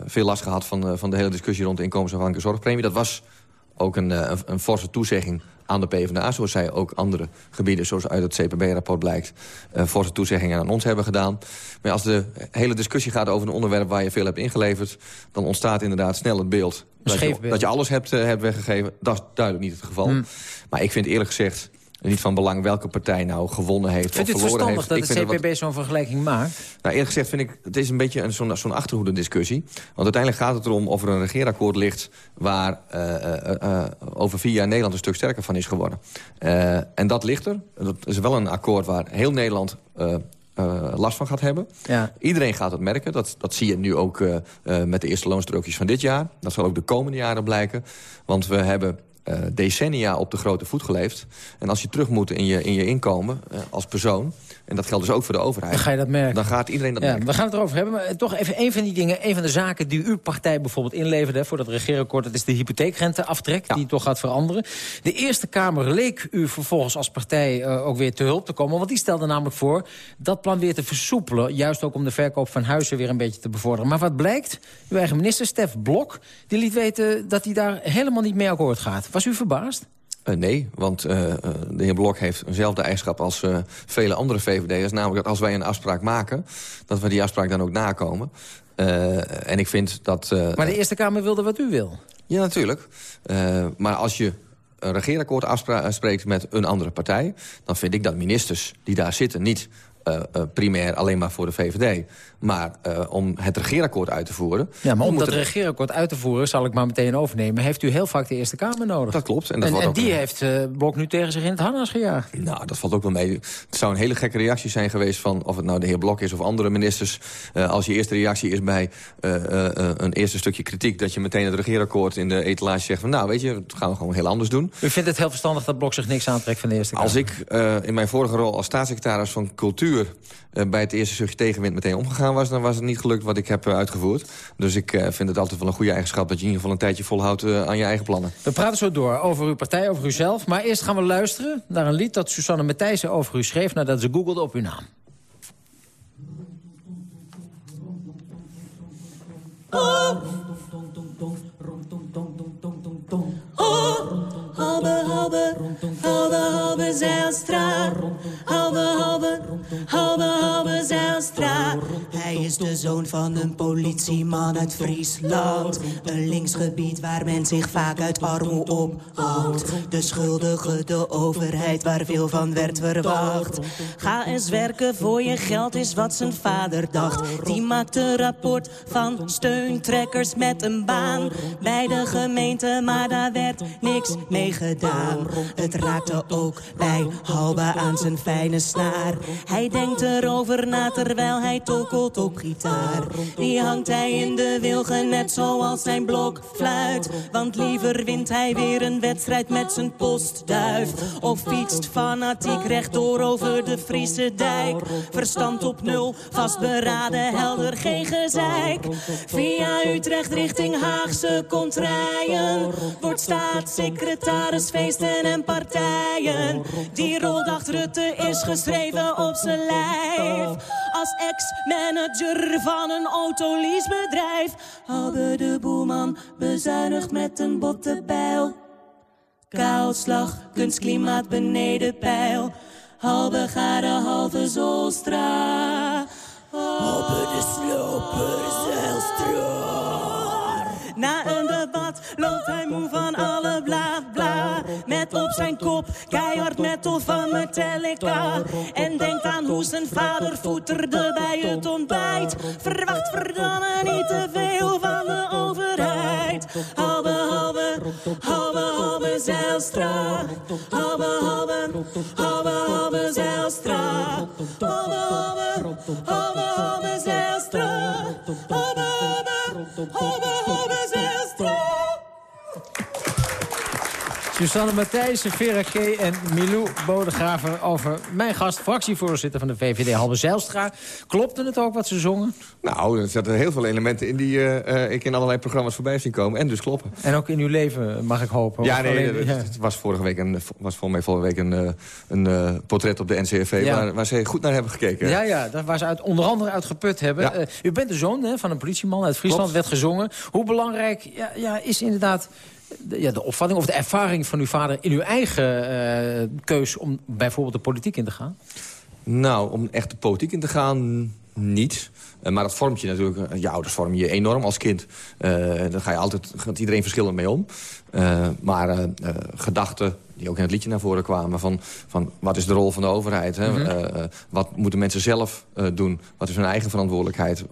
veel last gehad... van, van de hele discussie rond de inkomensafhankelijke zorgpremie. Dat was ook een, een, een forse toezegging aan de PvdA, zoals zij ook andere gebieden... zoals uit het CPB-rapport blijkt, uh, forse toezeggingen aan ons hebben gedaan. Maar als de hele discussie gaat over een onderwerp waar je veel hebt ingeleverd... dan ontstaat inderdaad snel het beeld dat je, dat je, alles hebt, uh, hebt weggegeven. Dat is duidelijk niet het geval. Hmm. Maar ik vind eerlijk gezegd niet van belang welke partij nou gewonnen heeft Vindt of verloren heeft. Vindt het verstandig dat de CPB zo'n vergelijking maakt? Nou, eerlijk gezegd vind ik, het is een beetje zo'n zo achterhoede discussie. Want uiteindelijk gaat het erom of er een regeerakkoord ligt... waar uh, uh, uh, over vier jaar Nederland een stuk sterker van is geworden. en dat ligt er. Dat is wel een akkoord waar heel Nederland uh, last van gaat hebben. Ja. Iedereen gaat het merken. Dat, dat zie je nu ook uh, uh, met de eerste loonstrookjes van dit jaar. Dat zal ook de komende jaren blijken. Want we hebben decennia op de grote voet geleefd. En als je terug moet in je, in je inkomen als persoon... En dat geldt dus ook voor de overheid. Dan ga je dat merken. Dan gaat iedereen dat ja, merken. We gaan het erover hebben. Maar toch even een van die dingen. Een van de zaken die uw partij bijvoorbeeld inleverde... voor dat regeerakkoord, dat is de hypotheekrenteaftrek... die toch gaat veranderen. De Eerste Kamer leek u vervolgens als partij uh, ook weer te hulp te komen. Want die stelde namelijk voor dat plan weer te versoepelen. Juist ook om de verkoop van huizen weer een beetje te bevorderen. Maar wat blijkt? Uw eigen minister, Stef Blok... die liet weten dat hij daar helemaal niet mee akkoord gaat. Was u verbaasd? Uh, nee, want uh, de heer Blok heeft eenzelfde eigenschap als uh, vele andere VVD'ers. Namelijk dat als wij een afspraak maken, dat we die afspraak dan ook nakomen. en ik vind dat... maar de Eerste Kamer wilde wat u wil. Ja, natuurlijk. maar als je een regeerakkoord afspreekt met een andere partij... dan vind ik dat ministers die daar zitten niet uh, uh, primair alleen maar voor de VVD. Maar uh, om het regeerakkoord uit te voeren... Ja, maar om dat regeerakkoord uit te voeren, zal ik maar meteen overnemen... heeft u heel vaak de Eerste Kamer nodig. Dat klopt. En, dat en, en die heeft uh, Blok nu tegen zich in het harnas gejaagd. Nou, dat valt ook wel mee. Het zou een hele gekke reactie zijn geweest van... of het nou de heer Blok is of andere ministers... Uh, als je eerste reactie is bij een eerste stukje kritiek... dat je meteen het regeerakkoord in de etalage zegt... van nou, weet je, dat gaan we gewoon heel anders doen. U vindt het heel verstandig dat Blok zich niks aantrekt van de Eerste Kamer? Als ik in mijn vorige rol als staatssecretaris van Cultuur... bij het eerste stukje tegenwind meteen omgegaan was... dan was het niet gelukt wat ik heb eh, uitgevoerd. Dus ik uh, vind het altijd wel een goede eigenschap... dat je in ieder geval een tijdje volhoudt aan je eigen plannen. We praten zo door over uw partij, over uzelf. Maar eerst gaan we luisteren naar een lied dat Susanne Matthijssen over u schreef... nadat ze googelde op uw naam. Oh. Halbe, halbe, halbe, halbe Zijlstra. Halbe, halbe, halbe, halbe Zijlstra. Hij is de zoon van een politieman uit Friesland. Een linksgebied waar men zich vaak uit armoe ophoudt. De schuldige, de overheid waar veel van werd verwacht. Ga eens werken voor je geld is wat zijn vader dacht. Die maakte een rapport van steuntrekkers met een baan. Bij de gemeente, maar daar werd niks mee gedaan. Het raakte ook bij Halbe aan zijn fijne snaar. Hij denkt erover na terwijl hij tokkelt op gitaar. Die hangt hij in de wilgen net zoals zijn blokfluit. Want liever wint hij weer een wedstrijd met zijn postduif. Of fietst fanatiek rechtdoor over de Friese dijk. Verstand op nul, vastberaden, helder, geen gezeik. Via Utrecht richting Haagse contraien. Wordt staatssecretaris feesten en partijen. Die rol dacht Rutte is geschreven op zijn lijf. Als ex-manager van een autoleasebedrijf. Hadden de boeman bezuinigd met een botte pijl. Kaalslag, kunstklimaat beneden pijl. Halve gare, halve zolstra. Halve de sloper, Na een debat loopt hij moe van alle bla bla. Met op zijn kop keihard metal van Metallica. En denkt aan hoe zijn vader voeterde bij het ontbijt. Verwacht verdamme niet te veel van de overheid. Halbe, halve, halve, halve Zijlstra. Halbe, halve, halve, halve Zijlstra. Halve, halve, halve, halve Zijlstra. Halve, halve, halve, halve Susanne Matthijssen, Vera K. en Milou Bodegraver over mijn gast, fractievoorzitter van de VVD, Halbe Zijlstra. Klopte het ook wat ze zongen? Nou, er zaten heel veel elementen in die uh, ik in allerlei programma's voorbij zien komen. En dus kloppen. En ook in uw leven, mag ik hopen? Ja, nee, alleen, het, het, was vorige week, een, was volgens mij vorige week een, eh, een uh, portret op de NCRV... Ja. Waar, waar, ze goed naar hebben gekeken. Ja, ja daar waar ze uit, onder andere uit geput hebben. Ja. u bent de zoon hè, van een politieman uit Friesland, Klopt. werd gezongen. Hoe belangrijk ja, ja, is inderdaad de, ja, de opvatting of de ervaring van uw vader... in uw eigen uh, keus om bijvoorbeeld de politiek in te gaan? Nou, om echt de politiek in te gaan, niet. Uh, maar dat vormt je natuurlijk, uh, je ouders vormen je enorm als kind. Uh, daar ga je altijd, gaat iedereen verschillend mee om. maar gedachten die ook in het liedje naar voren kwamen... van, van wat is de rol van de overheid? Hè? Mm -hmm. wat moeten mensen zelf doen? Wat is hun eigen verantwoordelijkheid?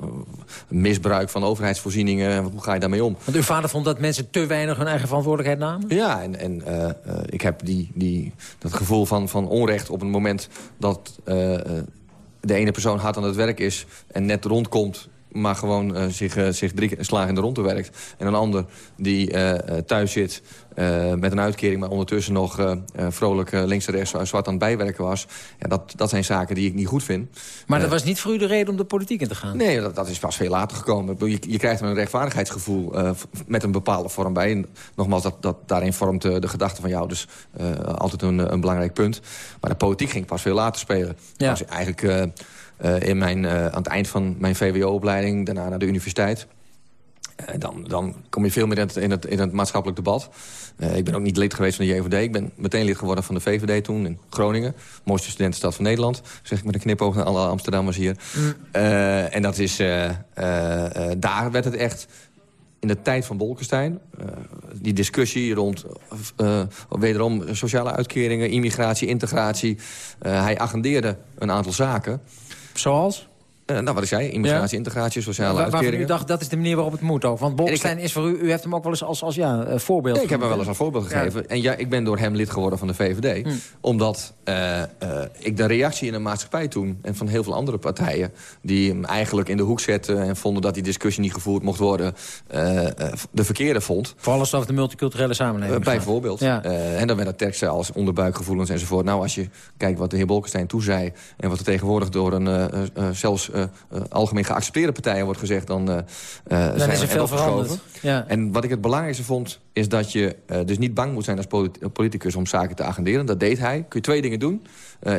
misbruik van overheidsvoorzieningen, hoe ga je daarmee om? Want uw vader vond dat mensen te weinig hun eigen verantwoordelijkheid namen? Ja, en, en ik heb die, die, dat gevoel van, van onrecht op het moment dat de ene persoon hard aan het werk is en net rondkomt maar gewoon uh, zich, uh, zich drie slagen in de ronde werkt. En een ander die uh, thuis zit met een uitkering... maar ondertussen nog vrolijk links en rechts zwart aan het bijwerken was. Ja, dat, dat zijn zaken die ik niet goed vind. Maar dat was niet voor u de reden om de politiek in te gaan? Nee, dat, dat is pas veel later gekomen. Je, je krijgt een rechtvaardigheidsgevoel met een bepaalde vorm bij. En nogmaals, dat, dat, daarin vormt de gedachte van jou dus altijd een, een belangrijk punt. Maar de politiek ging pas veel later spelen. Ja. Was eigenlijk in mijn, uh, aan het eind van mijn VWO-opleiding, daarna naar de universiteit. Uh, dan, dan kom je veel meer in het, in het, in het maatschappelijk debat. ik ben ook niet lid geweest van de JVD. Ik ben meteen lid geworden van de VVD toen in Groningen. Mooiste studentenstad van Nederland. Zeg ik met een knipoog naar alle Amsterdammers hier. Mm. en dat is, daar werd het echt in de tijd van Bolkestein... Die discussie rond wederom sociale uitkeringen... immigratie, integratie. hij agendeerde een aantal zaken. Zoals? Uh, nou, wat ik zei, immigratie, ja. integratie, sociale Waar, uitkeringen. u dacht, dat is de manier waarop het moet ook. Want Bolkestein is voor u, u heeft hem ook wel eens als, als ja, uh, voorbeeld Ik heb hem wel eens als voorbeeld gegeven. Ja. En ja, ik ben door hem lid geworden van de VVD. Hmm. Omdat uh, ik de reactie in de maatschappij toen... en van heel veel andere partijen... die hem eigenlijk in de hoek zetten... en vonden dat die discussie niet gevoerd mocht worden... de verkeerde vond. Voor alles over de multiculturele samenleving Bijvoorbeeld. Ja. en dan werden teksten als onderbuikgevoelens enzovoort. Nou, als je kijkt wat de heer Bolkestein toezei... en wat er tegenwoordig door een zelfs algemeen geaccepteerde partijen wordt gezegd... dan, dan zijn is er veel veranderd. Ja. En wat ik het belangrijkste vond, is dat je dus niet bang moet zijn als politicus... om zaken te agenderen. Dat deed hij. Kun je twee dingen doen.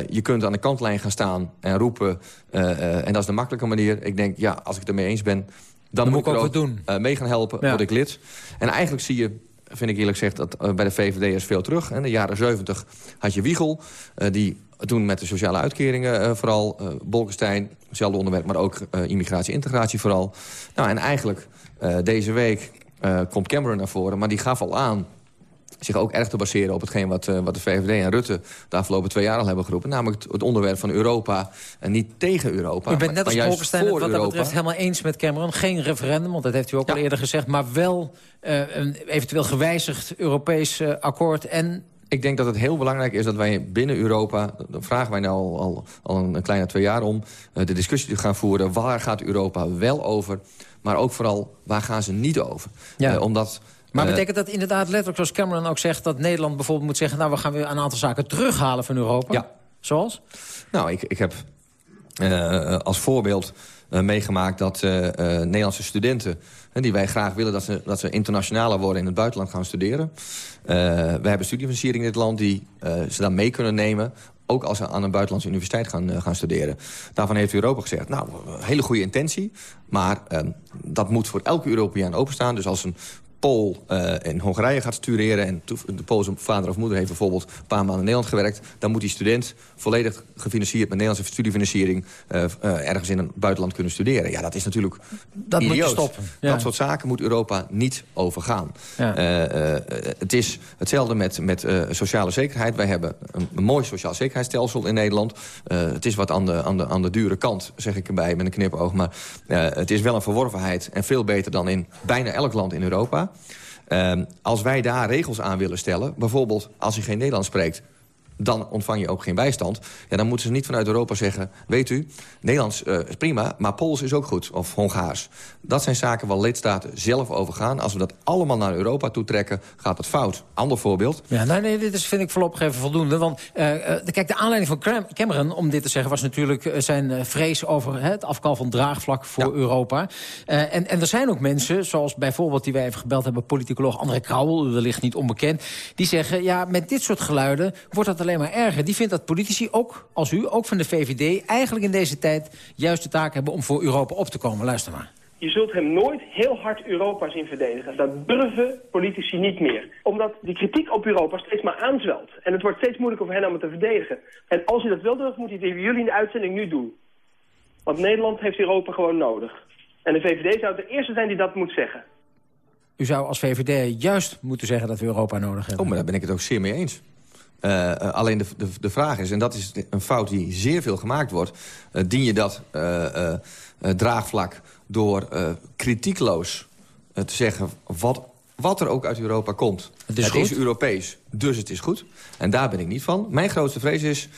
je kunt aan de kantlijn gaan staan en roepen. en dat is de makkelijke manier. Ik denk, ja, als ik het ermee eens ben... dan, dan moet ik ook wat doen. mee gaan helpen, ja. word ik lid. En eigenlijk zie je vind ik eerlijk gezegd, dat bij de VVD is veel terug. In de jaren 70 had je Wiegel, die toen met de sociale uitkeringen uh, vooral. Uh, Bolkestein, hetzelfde onderwerp, maar ook uh, immigratie, integratie vooral. Nou, en eigenlijk deze week komt Cameron naar voren, maar die gaf al aan zich ook erg te baseren op hetgeen wat, uh, wat de VVD en Rutte... de afgelopen twee jaar al hebben geroepen. Namelijk het, het onderwerp van Europa en niet tegen Europa. U bent net als Bolkestein wat dat betreft helemaal eens met Cameron. Geen referendum, want dat heeft u ook ja. al eerder gezegd... maar wel uh, een eventueel gewijzigd Europees uh, akkoord en ik denk dat het heel belangrijk is dat wij binnen Europa... daar vragen wij nu al, al, al een kleine twee jaar om... de discussie te gaan voeren. Waar gaat Europa wel over? Maar ook vooral, waar gaan ze niet over? Ja. Uh, omdat... Maar betekent dat inderdaad letterlijk, zoals Cameron ook zegt... dat Nederland bijvoorbeeld moet zeggen... nou, we gaan weer een aantal zaken terughalen van Europa? Ja. Zoals? Nou, ik, ik heb uh, als voorbeeld uh, meegemaakt dat uh, Nederlandse studenten... die wij graag willen dat ze, dat ze internationaler worden... in het buitenland gaan studeren. we hebben studiefinanciering in dit land die ze dan mee kunnen nemen ook als ze aan een buitenlandse universiteit gaan, gaan studeren. Daarvan heeft Europa gezegd, nou, hele goede intentie... maar uh, dat moet voor elke Europeaan openstaan. Dus als een Pool uh, in Hongarije gaat studeren... en de Poolse vader of moeder heeft bijvoorbeeld een paar maanden in Nederland gewerkt... dan moet die student volledig gefinancierd met Nederlandse studiefinanciering... Uh, uh, ergens in een buitenland kunnen studeren. Ja, dat is natuurlijk Dat idioot. moet je stoppen. Ja. Dat soort zaken moet Europa niet overgaan. Ja. het is hetzelfde met, met sociale zekerheid. Wij hebben een, een mooi sociaal zekerheidsstelsel in Nederland. het is wat aan de, aan, de, aan de dure kant, zeg ik erbij met een knipoog. Maar het is wel een verworvenheid en veel beter dan in bijna elk land in Europa. Uh, als wij daar regels aan willen stellen... bijvoorbeeld als je geen Nederlands spreekt dan ontvang je ook geen bijstand. Ja, dan moeten ze niet vanuit Europa zeggen... weet u, Nederlands uh, is prima, maar Pools is ook goed. Of Hongaars. Dat zijn zaken waar lidstaten zelf over gaan. Als we dat allemaal naar Europa toe trekken, gaat het fout. Ander voorbeeld. Ja, nou, nee, dit is, vind ik voorlopig even voldoende. Want uh, uh, kijk, de aanleiding van Cameron om dit te zeggen... was natuurlijk zijn vrees over hè, het afkal van draagvlak voor ja. Europa. en, en er zijn ook mensen, zoals bijvoorbeeld die wij even gebeld hebben... politicoloog André Krauwel, wellicht niet onbekend... die zeggen, ja, met dit soort geluiden wordt dat alleen maar erger. Die vindt dat politici, ook als u, ook van de VVD... eigenlijk in deze tijd juist de taak hebben om voor Europa op te komen. Luister maar. Je zult hem nooit heel hard Europa zien verdedigen. Dat durven politici niet meer. Omdat die kritiek op Europa steeds maar aanzwelt. En het wordt steeds moeilijker voor hen om het te verdedigen. En als je dat wel durft, moet hij het jullie in de uitzending nu doen. Want Nederland heeft Europa gewoon nodig. En de VVD zou de eerste zijn die dat moet zeggen. U zou als VVD juist moeten zeggen dat we Europa nodig hebben. Oh, maar daar ben ik het ook zeer mee eens. Uh, alleen de, de, de, vraag is, en dat is een fout die zeer veel gemaakt wordt... Uh, dien je dat uh, draagvlak door kritiekloos te zeggen... Wat, wat er ook uit Europa komt. Het is, het is Europees, dus het is goed. En daar ben ik niet van. Mijn grootste vrees is,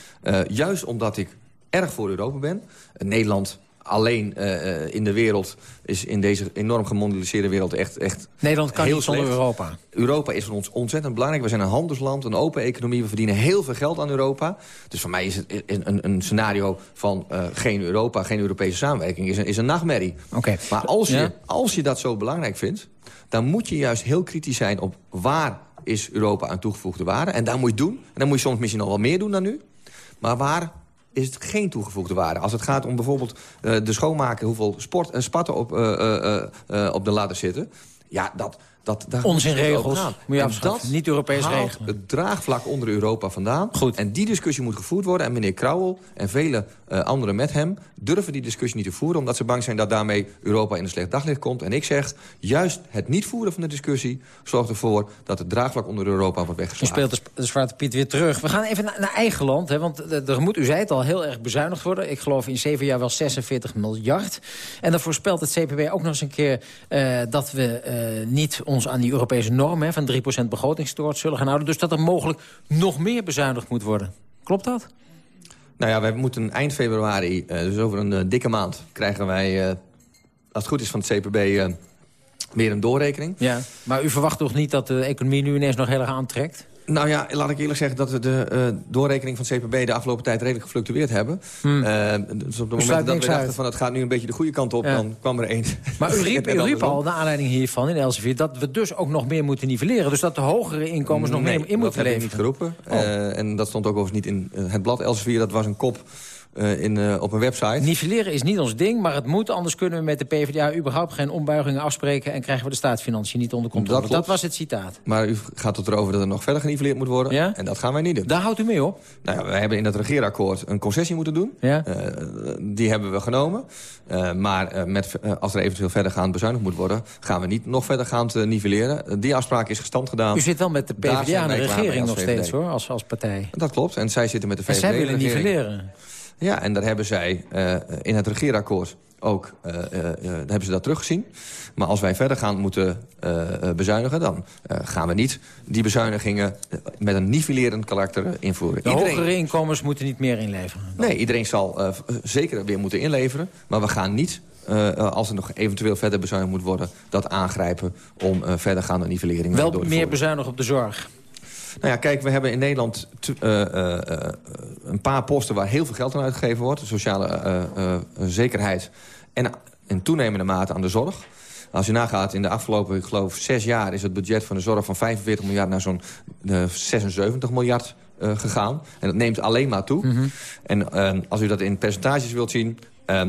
juist omdat ik erg voor Europa ben... Nederland alleen uh, in de wereld is in deze enorm gemondialiseerde wereld echt, echt Nederland kan heel niet zonder Europa. Europa is voor ons ontzettend belangrijk. We zijn een handelsland, een open economie. We verdienen heel veel geld aan Europa. Dus voor mij is het een, een scenario van uh, geen Europa, geen Europese samenwerking... is een, is een nachtmerrie. Okay. Maar als je, ja. als je dat zo belangrijk vindt... dan moet je juist heel kritisch zijn op waar is Europa aan toegevoegde waarde. En daar moet je doen. En dan moet je soms misschien nog wel meer doen dan nu. Maar waar is het geen toegevoegde waarde. Als het gaat om bijvoorbeeld uh, de schoonmaken... hoeveel sport en spatten op, uh, op de ladder zitten... ja, dat, Dat, daar Onzinregels moet je En dat niet Europees regelen. het draagvlak onder Europa vandaan. Goed. En die discussie moet gevoerd worden. En meneer Krauwel en vele eh, anderen met hem... durven die discussie niet te voeren... omdat ze bang zijn dat daarmee Europa in een slecht daglicht komt. En ik zeg, juist het niet voeren van de discussie... zorgt ervoor dat het draagvlak onder Europa wordt weggeslagen. speelt de, Zwarte Piet weer terug. We gaan even naar, naar eigen land. Hè, want er er moet, u zei het al, heel erg bezuinigd worden. Ik geloof in zeven jaar wel 46 miljard. En dan voorspelt het CPB ook nog eens een keer... eh, dat we eh, niet ons aan die Europese norm hè, van 3% begrotingstekort zullen gaan houden. Dus dat er mogelijk nog meer bezuinigd moet worden. Klopt dat? Nou ja, wij moeten eind februari, eh, dus over een eh, dikke maand... krijgen wij, eh, als het goed is van het CPB, weer een doorrekening. Ja. Maar u verwacht toch niet dat de economie nu ineens nog heel erg aantrekt? Nou ja, laat ik eerlijk zeggen dat we de eh, doorrekening van CPB... de afgelopen tijd redelijk gefluctueerd hebben. Hmm. Eh, dus op het moment dat we dachten van het gaat nu een beetje de goede kant op... Ja. dan kwam er één. Maar u riep, u al, naar aanleiding hiervan in Elsevier... dat we dus ook nog meer moeten nivelleren. Dus dat de hogere inkomens nog meer in moeten dat heb ik niet geroepen. Eh, en dat stond ook overigens niet in het blad Elsevier. Dat was een kop eh, in, eh, op een website. Nivelleren is niet ons ding, maar het moet. Anders kunnen we met de PvdA überhaupt geen ombuigingen afspreken... en krijgen we de staatsfinanciën niet onder controle. Dat Dat, was het citaat. Maar u gaat het erover dat er nog verder geniveleerd moet worden. Ja? En dat gaan wij niet doen. Daar houdt u mee op? Nou ja, we hebben in het regeerakkoord een concessie moeten doen. Ja? Eh, die hebben we genomen. Maar met, als er eventueel verder gaan bezuinigd moet worden... gaan we niet nog verder gaan te nivelleren. Die afspraak is gestand gedaan. U zit wel met de PvdA in de regering nog steeds, hoor, als, als partij. Dat klopt. En zij zitten met de En VVD. zij willen nivelleren. Ja, en daar hebben zij eh, in het regeerakkoord ook eh, eh, hebben ze dat teruggezien. Maar als wij verder gaan moeten bezuinigen... dan gaan we niet die bezuinigingen met een nivellerend karakter invoeren. De hogere inkomens moeten niet meer inleveren. Nee, iedereen zal zeker weer moeten inleveren. Maar we gaan niet, als er nog eventueel verder bezuinigd moet worden... dat aangrijpen om eh, verdergaande nivelleringen Wel door te meer voeren. bezuinigen op de zorg. Nou ja, kijk, we hebben in Nederland eh, eh, eh, een paar posten waar heel veel geld aan uitgegeven wordt. Sociale zekerheid en in toenemende mate aan de zorg. Als je nagaat, in de afgelopen, ik geloof, zes jaar... is het budget van de zorg van 45 miljard naar zo'n eh, 76 miljard gegaan. En dat neemt alleen maar toe. En eh, als u dat in percentages wilt zien... eh,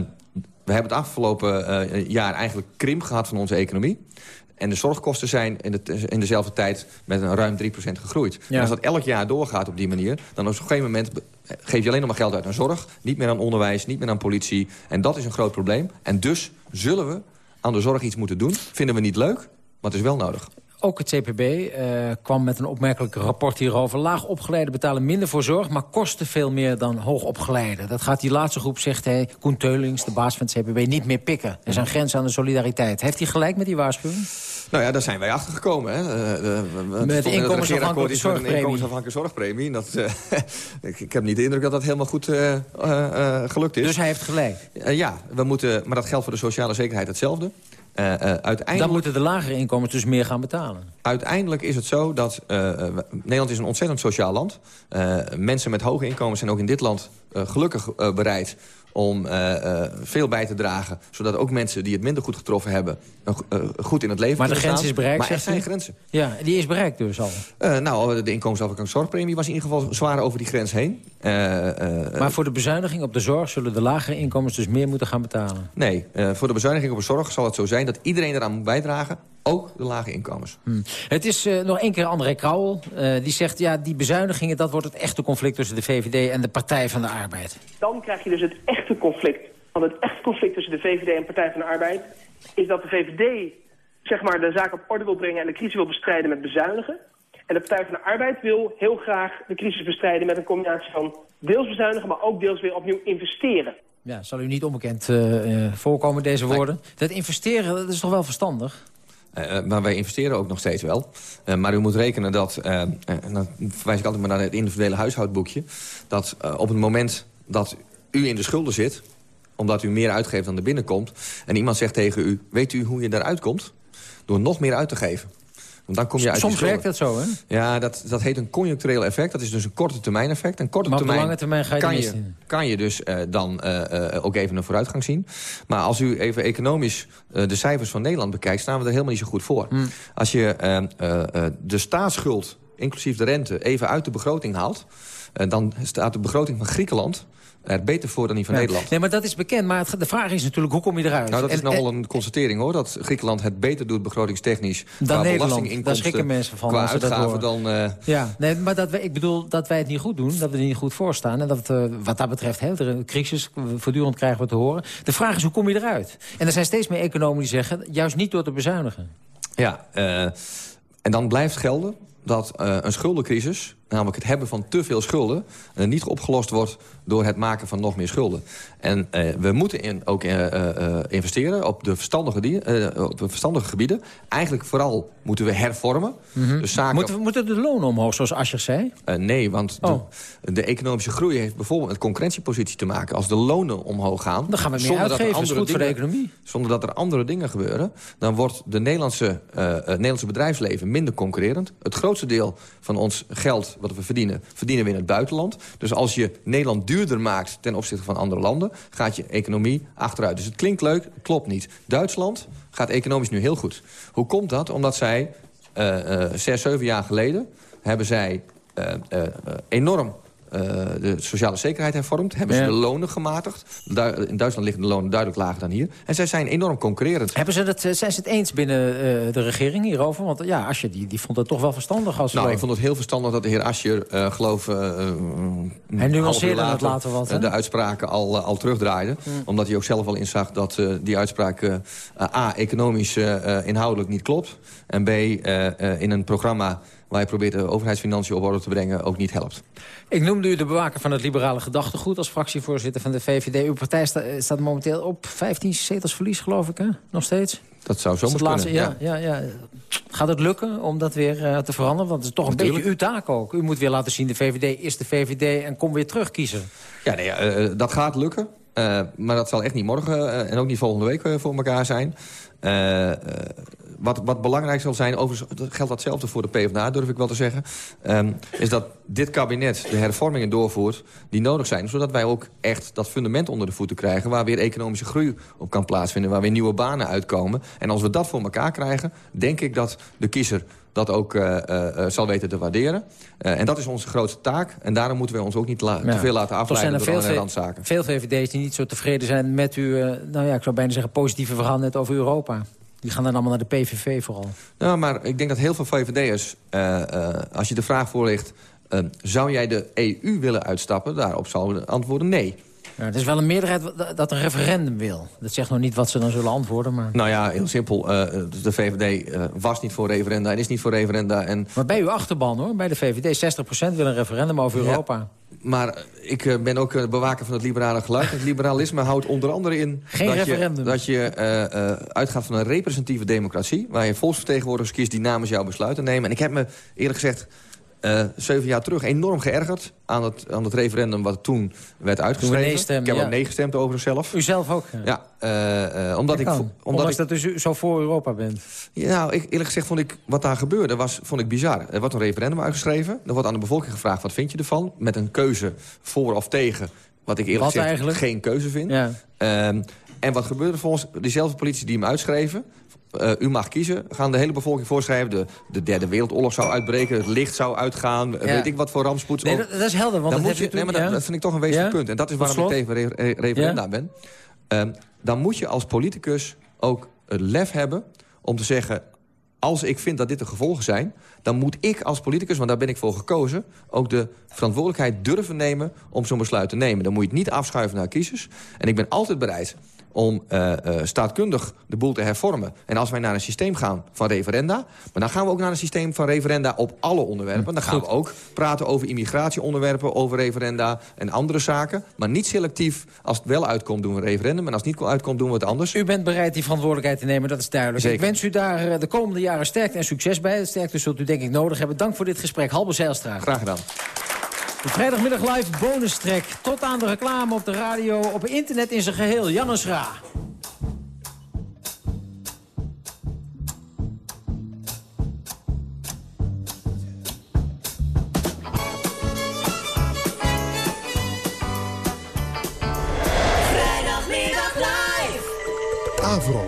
we hebben het afgelopen jaar eigenlijk krimp gehad van onze economie. En de zorgkosten zijn in, de, in dezelfde tijd met een ruim 3% gegroeid. Ja. En als dat elk jaar doorgaat op die manier... dan op een gegeven moment geef je alleen nog maar geld uit aan zorg. Niet meer aan onderwijs, niet meer aan politie. En dat is een groot probleem. En dus zullen we aan de zorg iets moeten doen. Vinden we niet leuk, maar het is wel nodig. Ook het CPB eh, kwam met een opmerkelijk rapport hierover. Laag opgeleiden betalen minder voor zorg, maar kosten veel meer dan hoogopgeleiden. Dat gaat die laatste groep, zegt hij, Koen Teulings, de baas van het CPB, niet meer pikken. Er zijn grenzen aan de solidariteit. Heeft hij gelijk met die waarschuwing? Nou ja, daar zijn wij achter gekomen. Hè. Eh, de- we- Met het inkomensafhankelijke een zorgpremie. inkomensafhankelijke zorgpremie. Dat, eh, ik, ik heb niet de indruk dat dat helemaal goed eh, eh, eh, gelukt is. Dus hij heeft gelijk. Eh, ja, we moeten, maar dat geldt voor de sociale zekerheid hetzelfde. Eh, uiteindelijk... Dan moeten de lagere inkomens dus meer gaan betalen. Uiteindelijk is het zo dat eh, Nederland is een ontzettend sociaal land. Mensen met hoge inkomens zijn ook in dit land gelukkig bereid om eh, eh, veel bij te dragen. Zodat ook mensen die het minder goed getroffen hebben... eh, goed in het leven Maar de kunnen grens staan. is bereikt, Maar er zijn u? grenzen. Ja, die is bereikt dus al. Nou, de inkomensafhankelijke zorgpremie was in ieder geval zwaar over die grens heen. Maar voor de bezuiniging op de zorg zullen de lagere inkomens dus meer moeten gaan betalen. Nee, voor de bezuiniging op de zorg zal het zo zijn... dat iedereen eraan moet bijdragen, ook de lage inkomens. Hm. Het is eh, nog één keer André Krauwel. Eh, die zegt, ja, die bezuinigingen... dat wordt het echte conflict tussen de VVD en de Partij van de Arbeid. Dan krijg je dus het echte conflict. Want het echte conflict tussen de VVD en Partij van de Arbeid... is dat de VVD zeg maar, de zaak op orde wil brengen... en de crisis wil bestrijden met bezuinigen. En de Partij van de Arbeid wil heel graag de crisis bestrijden... met een combinatie van deels bezuinigen, maar ook deels weer opnieuw investeren. Ja, zal u niet onbekend eh, eh, voorkomen, deze woorden. Dat investeren, dat is toch wel verstandig? Eh, eh, maar wij investeren ook nog steeds wel. Eh, maar u moet rekenen dat, en dan verwijs ik altijd maar naar het individuele huishoudboekje... dat op het moment dat u in de schulden zit... omdat u meer uitgeeft dan er binnenkomt... en iemand zegt tegen u, weet u hoe je daaruit komt? Door nog meer uit te geven. Want dan kom je uit Soms werkt dat zo, hè? Ja, dat, dat heet een conjunctureel effect. Dat is dus een korte termijn effect. En korte Maar op termijn lange termijn ga je kan, je, kan je dus eh, dan eh, eh, ook even een vooruitgang zien. Maar als u even economisch de cijfers van Nederland bekijkt... staan we er helemaal niet zo goed voor. Hm. Als je de staatsschuld, inclusief de rente, even uit de begroting haalt... dan staat de begroting van Griekenland... er beter voor dan die van. Nederland. Nee, maar dat is bekend. Maar het- de vraag is natuurlijk, hoe kom je eruit? Nou, dat is nou en- wel een constatering hoor. Dat Griekenland het beter doet begrotingstechnisch. qua Nederland. Daar schrikken mensen van Qua als dat uitgaven horen. dan... eh, Ja, nee, maar dat wij, ik bedoel dat wij het niet goed doen. Dat we er niet goed voor staan. En dat, eh, wat dat betreft, hè, een crisis, voortdurend krijgen we te horen. De vraag is, hoe kom je eruit? En er zijn steeds meer economen die zeggen, juist niet door te bezuinigen. Ja, eh, en dan blijft gelden dat eh, een schuldencrisis, namelijk het hebben van te veel schulden... eh, niet opgelost wordt door het maken van nog meer schulden. En eh, we moeten in, ook eh, eh, investeren op de, verstandige die, eh, op de verstandige gebieden. Eigenlijk vooral moeten we hervormen. Dus zaken... Moeten, we- moeten de lonen omhoog, zoals Ascher zei? Nee, want Oh. de, de economische groei heeft bijvoorbeeld met concurrentiepositie te maken. Als de lonen omhoog gaan... Dan gaan we meer dat er uitgeven, andere goed voor de dingen- economie. Zonder dat er andere dingen gebeuren... dan wordt de Nederlandse, het Nederlandse bedrijfsleven minder concurrerend. Het grootste deel van ons geld wat we verdienen... verdienen we in het buitenland. Dus als je Nederland duurder maakt ten opzichte van andere landen... gaat je economie achteruit. Dus het klinkt leuk, klopt niet. Duitsland gaat economisch nu heel goed. Hoe komt dat? Omdat zij eh, eh, zes, zeven jaar geleden... hebben zij eh, enorm eh, de sociale zekerheid hervormd. Hebben ze de lonen gematigd. Du- in Duitsland liggen de lonen duidelijk lager dan hier. En zij zijn enorm concurrerend. Hebben ze dat, eh, zijn ze het eens binnen eh, de regering hierover? Want ja, Ascher die, die vond het toch wel verstandig als... Nou, ik vond het heel verstandig dat de heer Ascher, eh geloof... Hij nuanceerde het later wat, hè? de uitspraken al, al terugdraaide. Omdat hij ook zelf al inzag dat die uitspraak... A, economisch inhoudelijk niet klopt. En B, in een programma waar je probeert de overheidsfinanciën op orde te brengen... ook niet helpt. Ik noemde u de bewaker van het liberale gedachtegoed... als fractievoorzitter van de VVD. Uw partij sta- staat momenteel op 15 zetels verlies, geloof ik, hè? Nog steeds? Dat zou zo moeten kunnen. ja, ja. Ja, Gaat het lukken om dat weer eh, te veranderen? Want het is toch een Natuurlijk. beetje uw taak ook. U moet weer laten zien, de VVD is de VVD en kom weer terugkiezen. Ja, nee, eh, eh, dat gaat lukken. Eh, maar dat zal echt niet morgen eh, en ook niet volgende week eh, voor elkaar zijn. Wat, wat belangrijk zal zijn, overigens geldt datzelfde voor de PvdA, durf ik wel te zeggen... ehm, is dat dit kabinet de hervormingen doorvoert die nodig zijn... zodat wij ook echt dat fundament onder de voeten krijgen... waar weer economische groei op kan plaatsvinden, waar weer nieuwe banen uitkomen. En als we dat voor elkaar krijgen, denk ik dat de kiezer dat ook eh, eh, eh, zal weten te waarderen. En dat is onze grootste taak. En daarom moeten we ons ook niet Ja. te veel laten afleiden door veel, allerlei veel, randzaken. veel VVD's die niet zo tevreden zijn met uw, nou ja, ik zou bijna zeggen, positieve verhaal net over Europa. Die gaan dan allemaal naar de PVV vooral. Nou, maar ik denk dat heel veel VVD'ers, als je de vraag voorlegt... zou jij de EU willen uitstappen? Daarop zouden antwoorden nee. Ja, er is wel een meerderheid dat een referendum wil. Dat zegt nog niet wat ze dan zullen antwoorden, maar... Nou ja, heel simpel. eh, de VVD eh, was niet voor referenda en is niet voor referenda. En, Maar bij uw achterban, hoor, bij de VVD, 60% wil een referendum over Ja. Europa. maar ik eh, ben ook bewaker van het liberale geluid. Het liberalisme houdt onder andere in... Geen dat referendum. Je, dat je uitgaat van een representatieve democratie... waar je volksvertegenwoordigers kiest die namens jou besluiten nemen. En ik heb me eerlijk gezegd eh, zeven jaar terug enorm geërgerd... aan het, aan het referendum wat toen werd uitgeschreven. nee ik heb ja. ook nee gestemd over zelf. U zelf ook? Ja, eh, eh, omdat Dat ik... vo- Ondanks ik, dat u zo voor Europa bent. Ja, nou, ik, eerlijk gezegd vond ik wat daar gebeurde, was, vond ik bizar. Er wordt een referendum uitgeschreven. Er wordt aan de bevolking gevraagd, wat vind je ervan? Met een keuze voor of tegen. Wat ik eerlijk Wat gezegd eigenlijk? geen keuze vind. Ja. Ehm, en wat gebeurde volgens diezelfde politici die hem uitschreven... eh, u mag kiezen, gaan de hele bevolking voorschrijven... De, de derde wereldoorlog zou uitbreken, het licht zou uitgaan... Ja. weet ik wat voor rampspoed. Nee, dat, dat is helder, want Dan dat moet je, nee, maar dat, vind ik toch een wezenlijk punt. En dat is waarom ik tegen re- re- referenda ben. Ehm, dan moet je als politicus ook het lef hebben om te zeggen... als ik vind dat dit de gevolgen zijn... dan moet ik als politicus, want daar ben ik voor gekozen... ook de verantwoordelijkheid durven nemen om zo'n besluit te nemen. Dan moet je het niet afschuiven naar kiezers. En ik ben altijd bereid om eh, eh, staatkundig de boel te hervormen. En als wij naar een systeem gaan van referenda... maar dan gaan we ook naar een systeem van referenda op alle onderwerpen. Dan gaan we ook praten over immigratieonderwerpen... over referenda en andere zaken. Maar niet selectief. Als het wel uitkomt, doen we een referendum. En als het niet uitkomt, doen we het anders. U bent bereid die verantwoordelijkheid te nemen, dat is duidelijk. Zeker. Ik wens u daar eh, de komende jaren sterkte en succes bij. Sterkte zult u denk ik nodig hebben. Dank voor dit gesprek. Halbe Zijlstra. Graag gedaan. De vrijdagmiddag live bonus track. Tot aan de reclame op de radio, op internet in zijn geheel. Jannes Ra. Vrijdagmiddag live. Avro.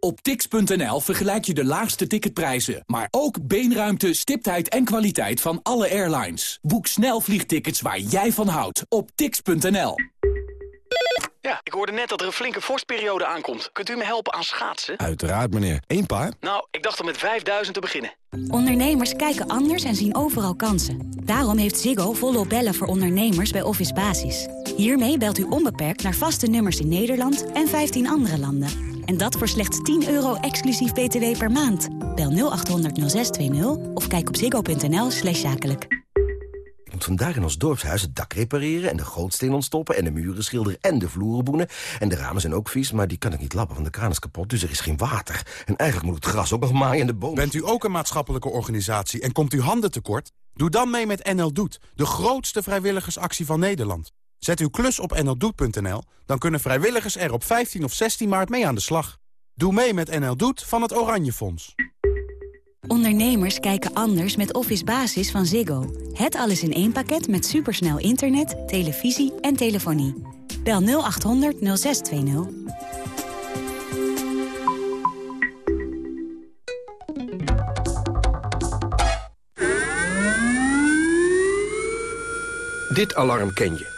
Op tix.nl vergelijk je de laagste ticketprijzen, maar ook beenruimte, stiptheid en kwaliteit van alle airlines. Boek snel vliegtickets waar jij van houdt op tix.nl. Ja, ik hoorde net dat er een flinke vorstperiode aankomt. Kunt u me helpen aan schaatsen? Uiteraard, meneer. Eén paar? Nou, ik dacht om met 5000 te beginnen. Ondernemers kijken anders en zien overal kansen. Daarom heeft Ziggo volop bellen voor ondernemers bij Office Basis. Hiermee belt u onbeperkt naar vaste nummers in Nederland en 15 andere landen. En dat voor slechts 10 euro exclusief btw per maand. Bel 0800 0620 of kijk op ziggo.nl slash zakelijk. Ik moet vandaag in ons dorpshuis het dak repareren... en de gootsteen ontstoppen en de muren schilderen en de vloeren boenen. En de ramen zijn ook vies, maar die kan ik niet lappen, want de kraan is kapot. Dus er is geen water. En eigenlijk moet het gras ook nog maaien en de bomen... Bent u ook een maatschappelijke organisatie en komt u handen tekort? Doe dan mee met NL Doet, de grootste vrijwilligersactie van Nederland. Zet uw klus op nldoet.nl, dan kunnen vrijwilligers er op 15 of 16 maart mee aan de slag. Doe mee met NL Doet van het Oranje Fonds. Ondernemers kijken anders met Office Basis van Ziggo. Het alles in één pakket met supersnel internet, televisie en telefonie. Bel 0800 0620. Dit alarm ken je.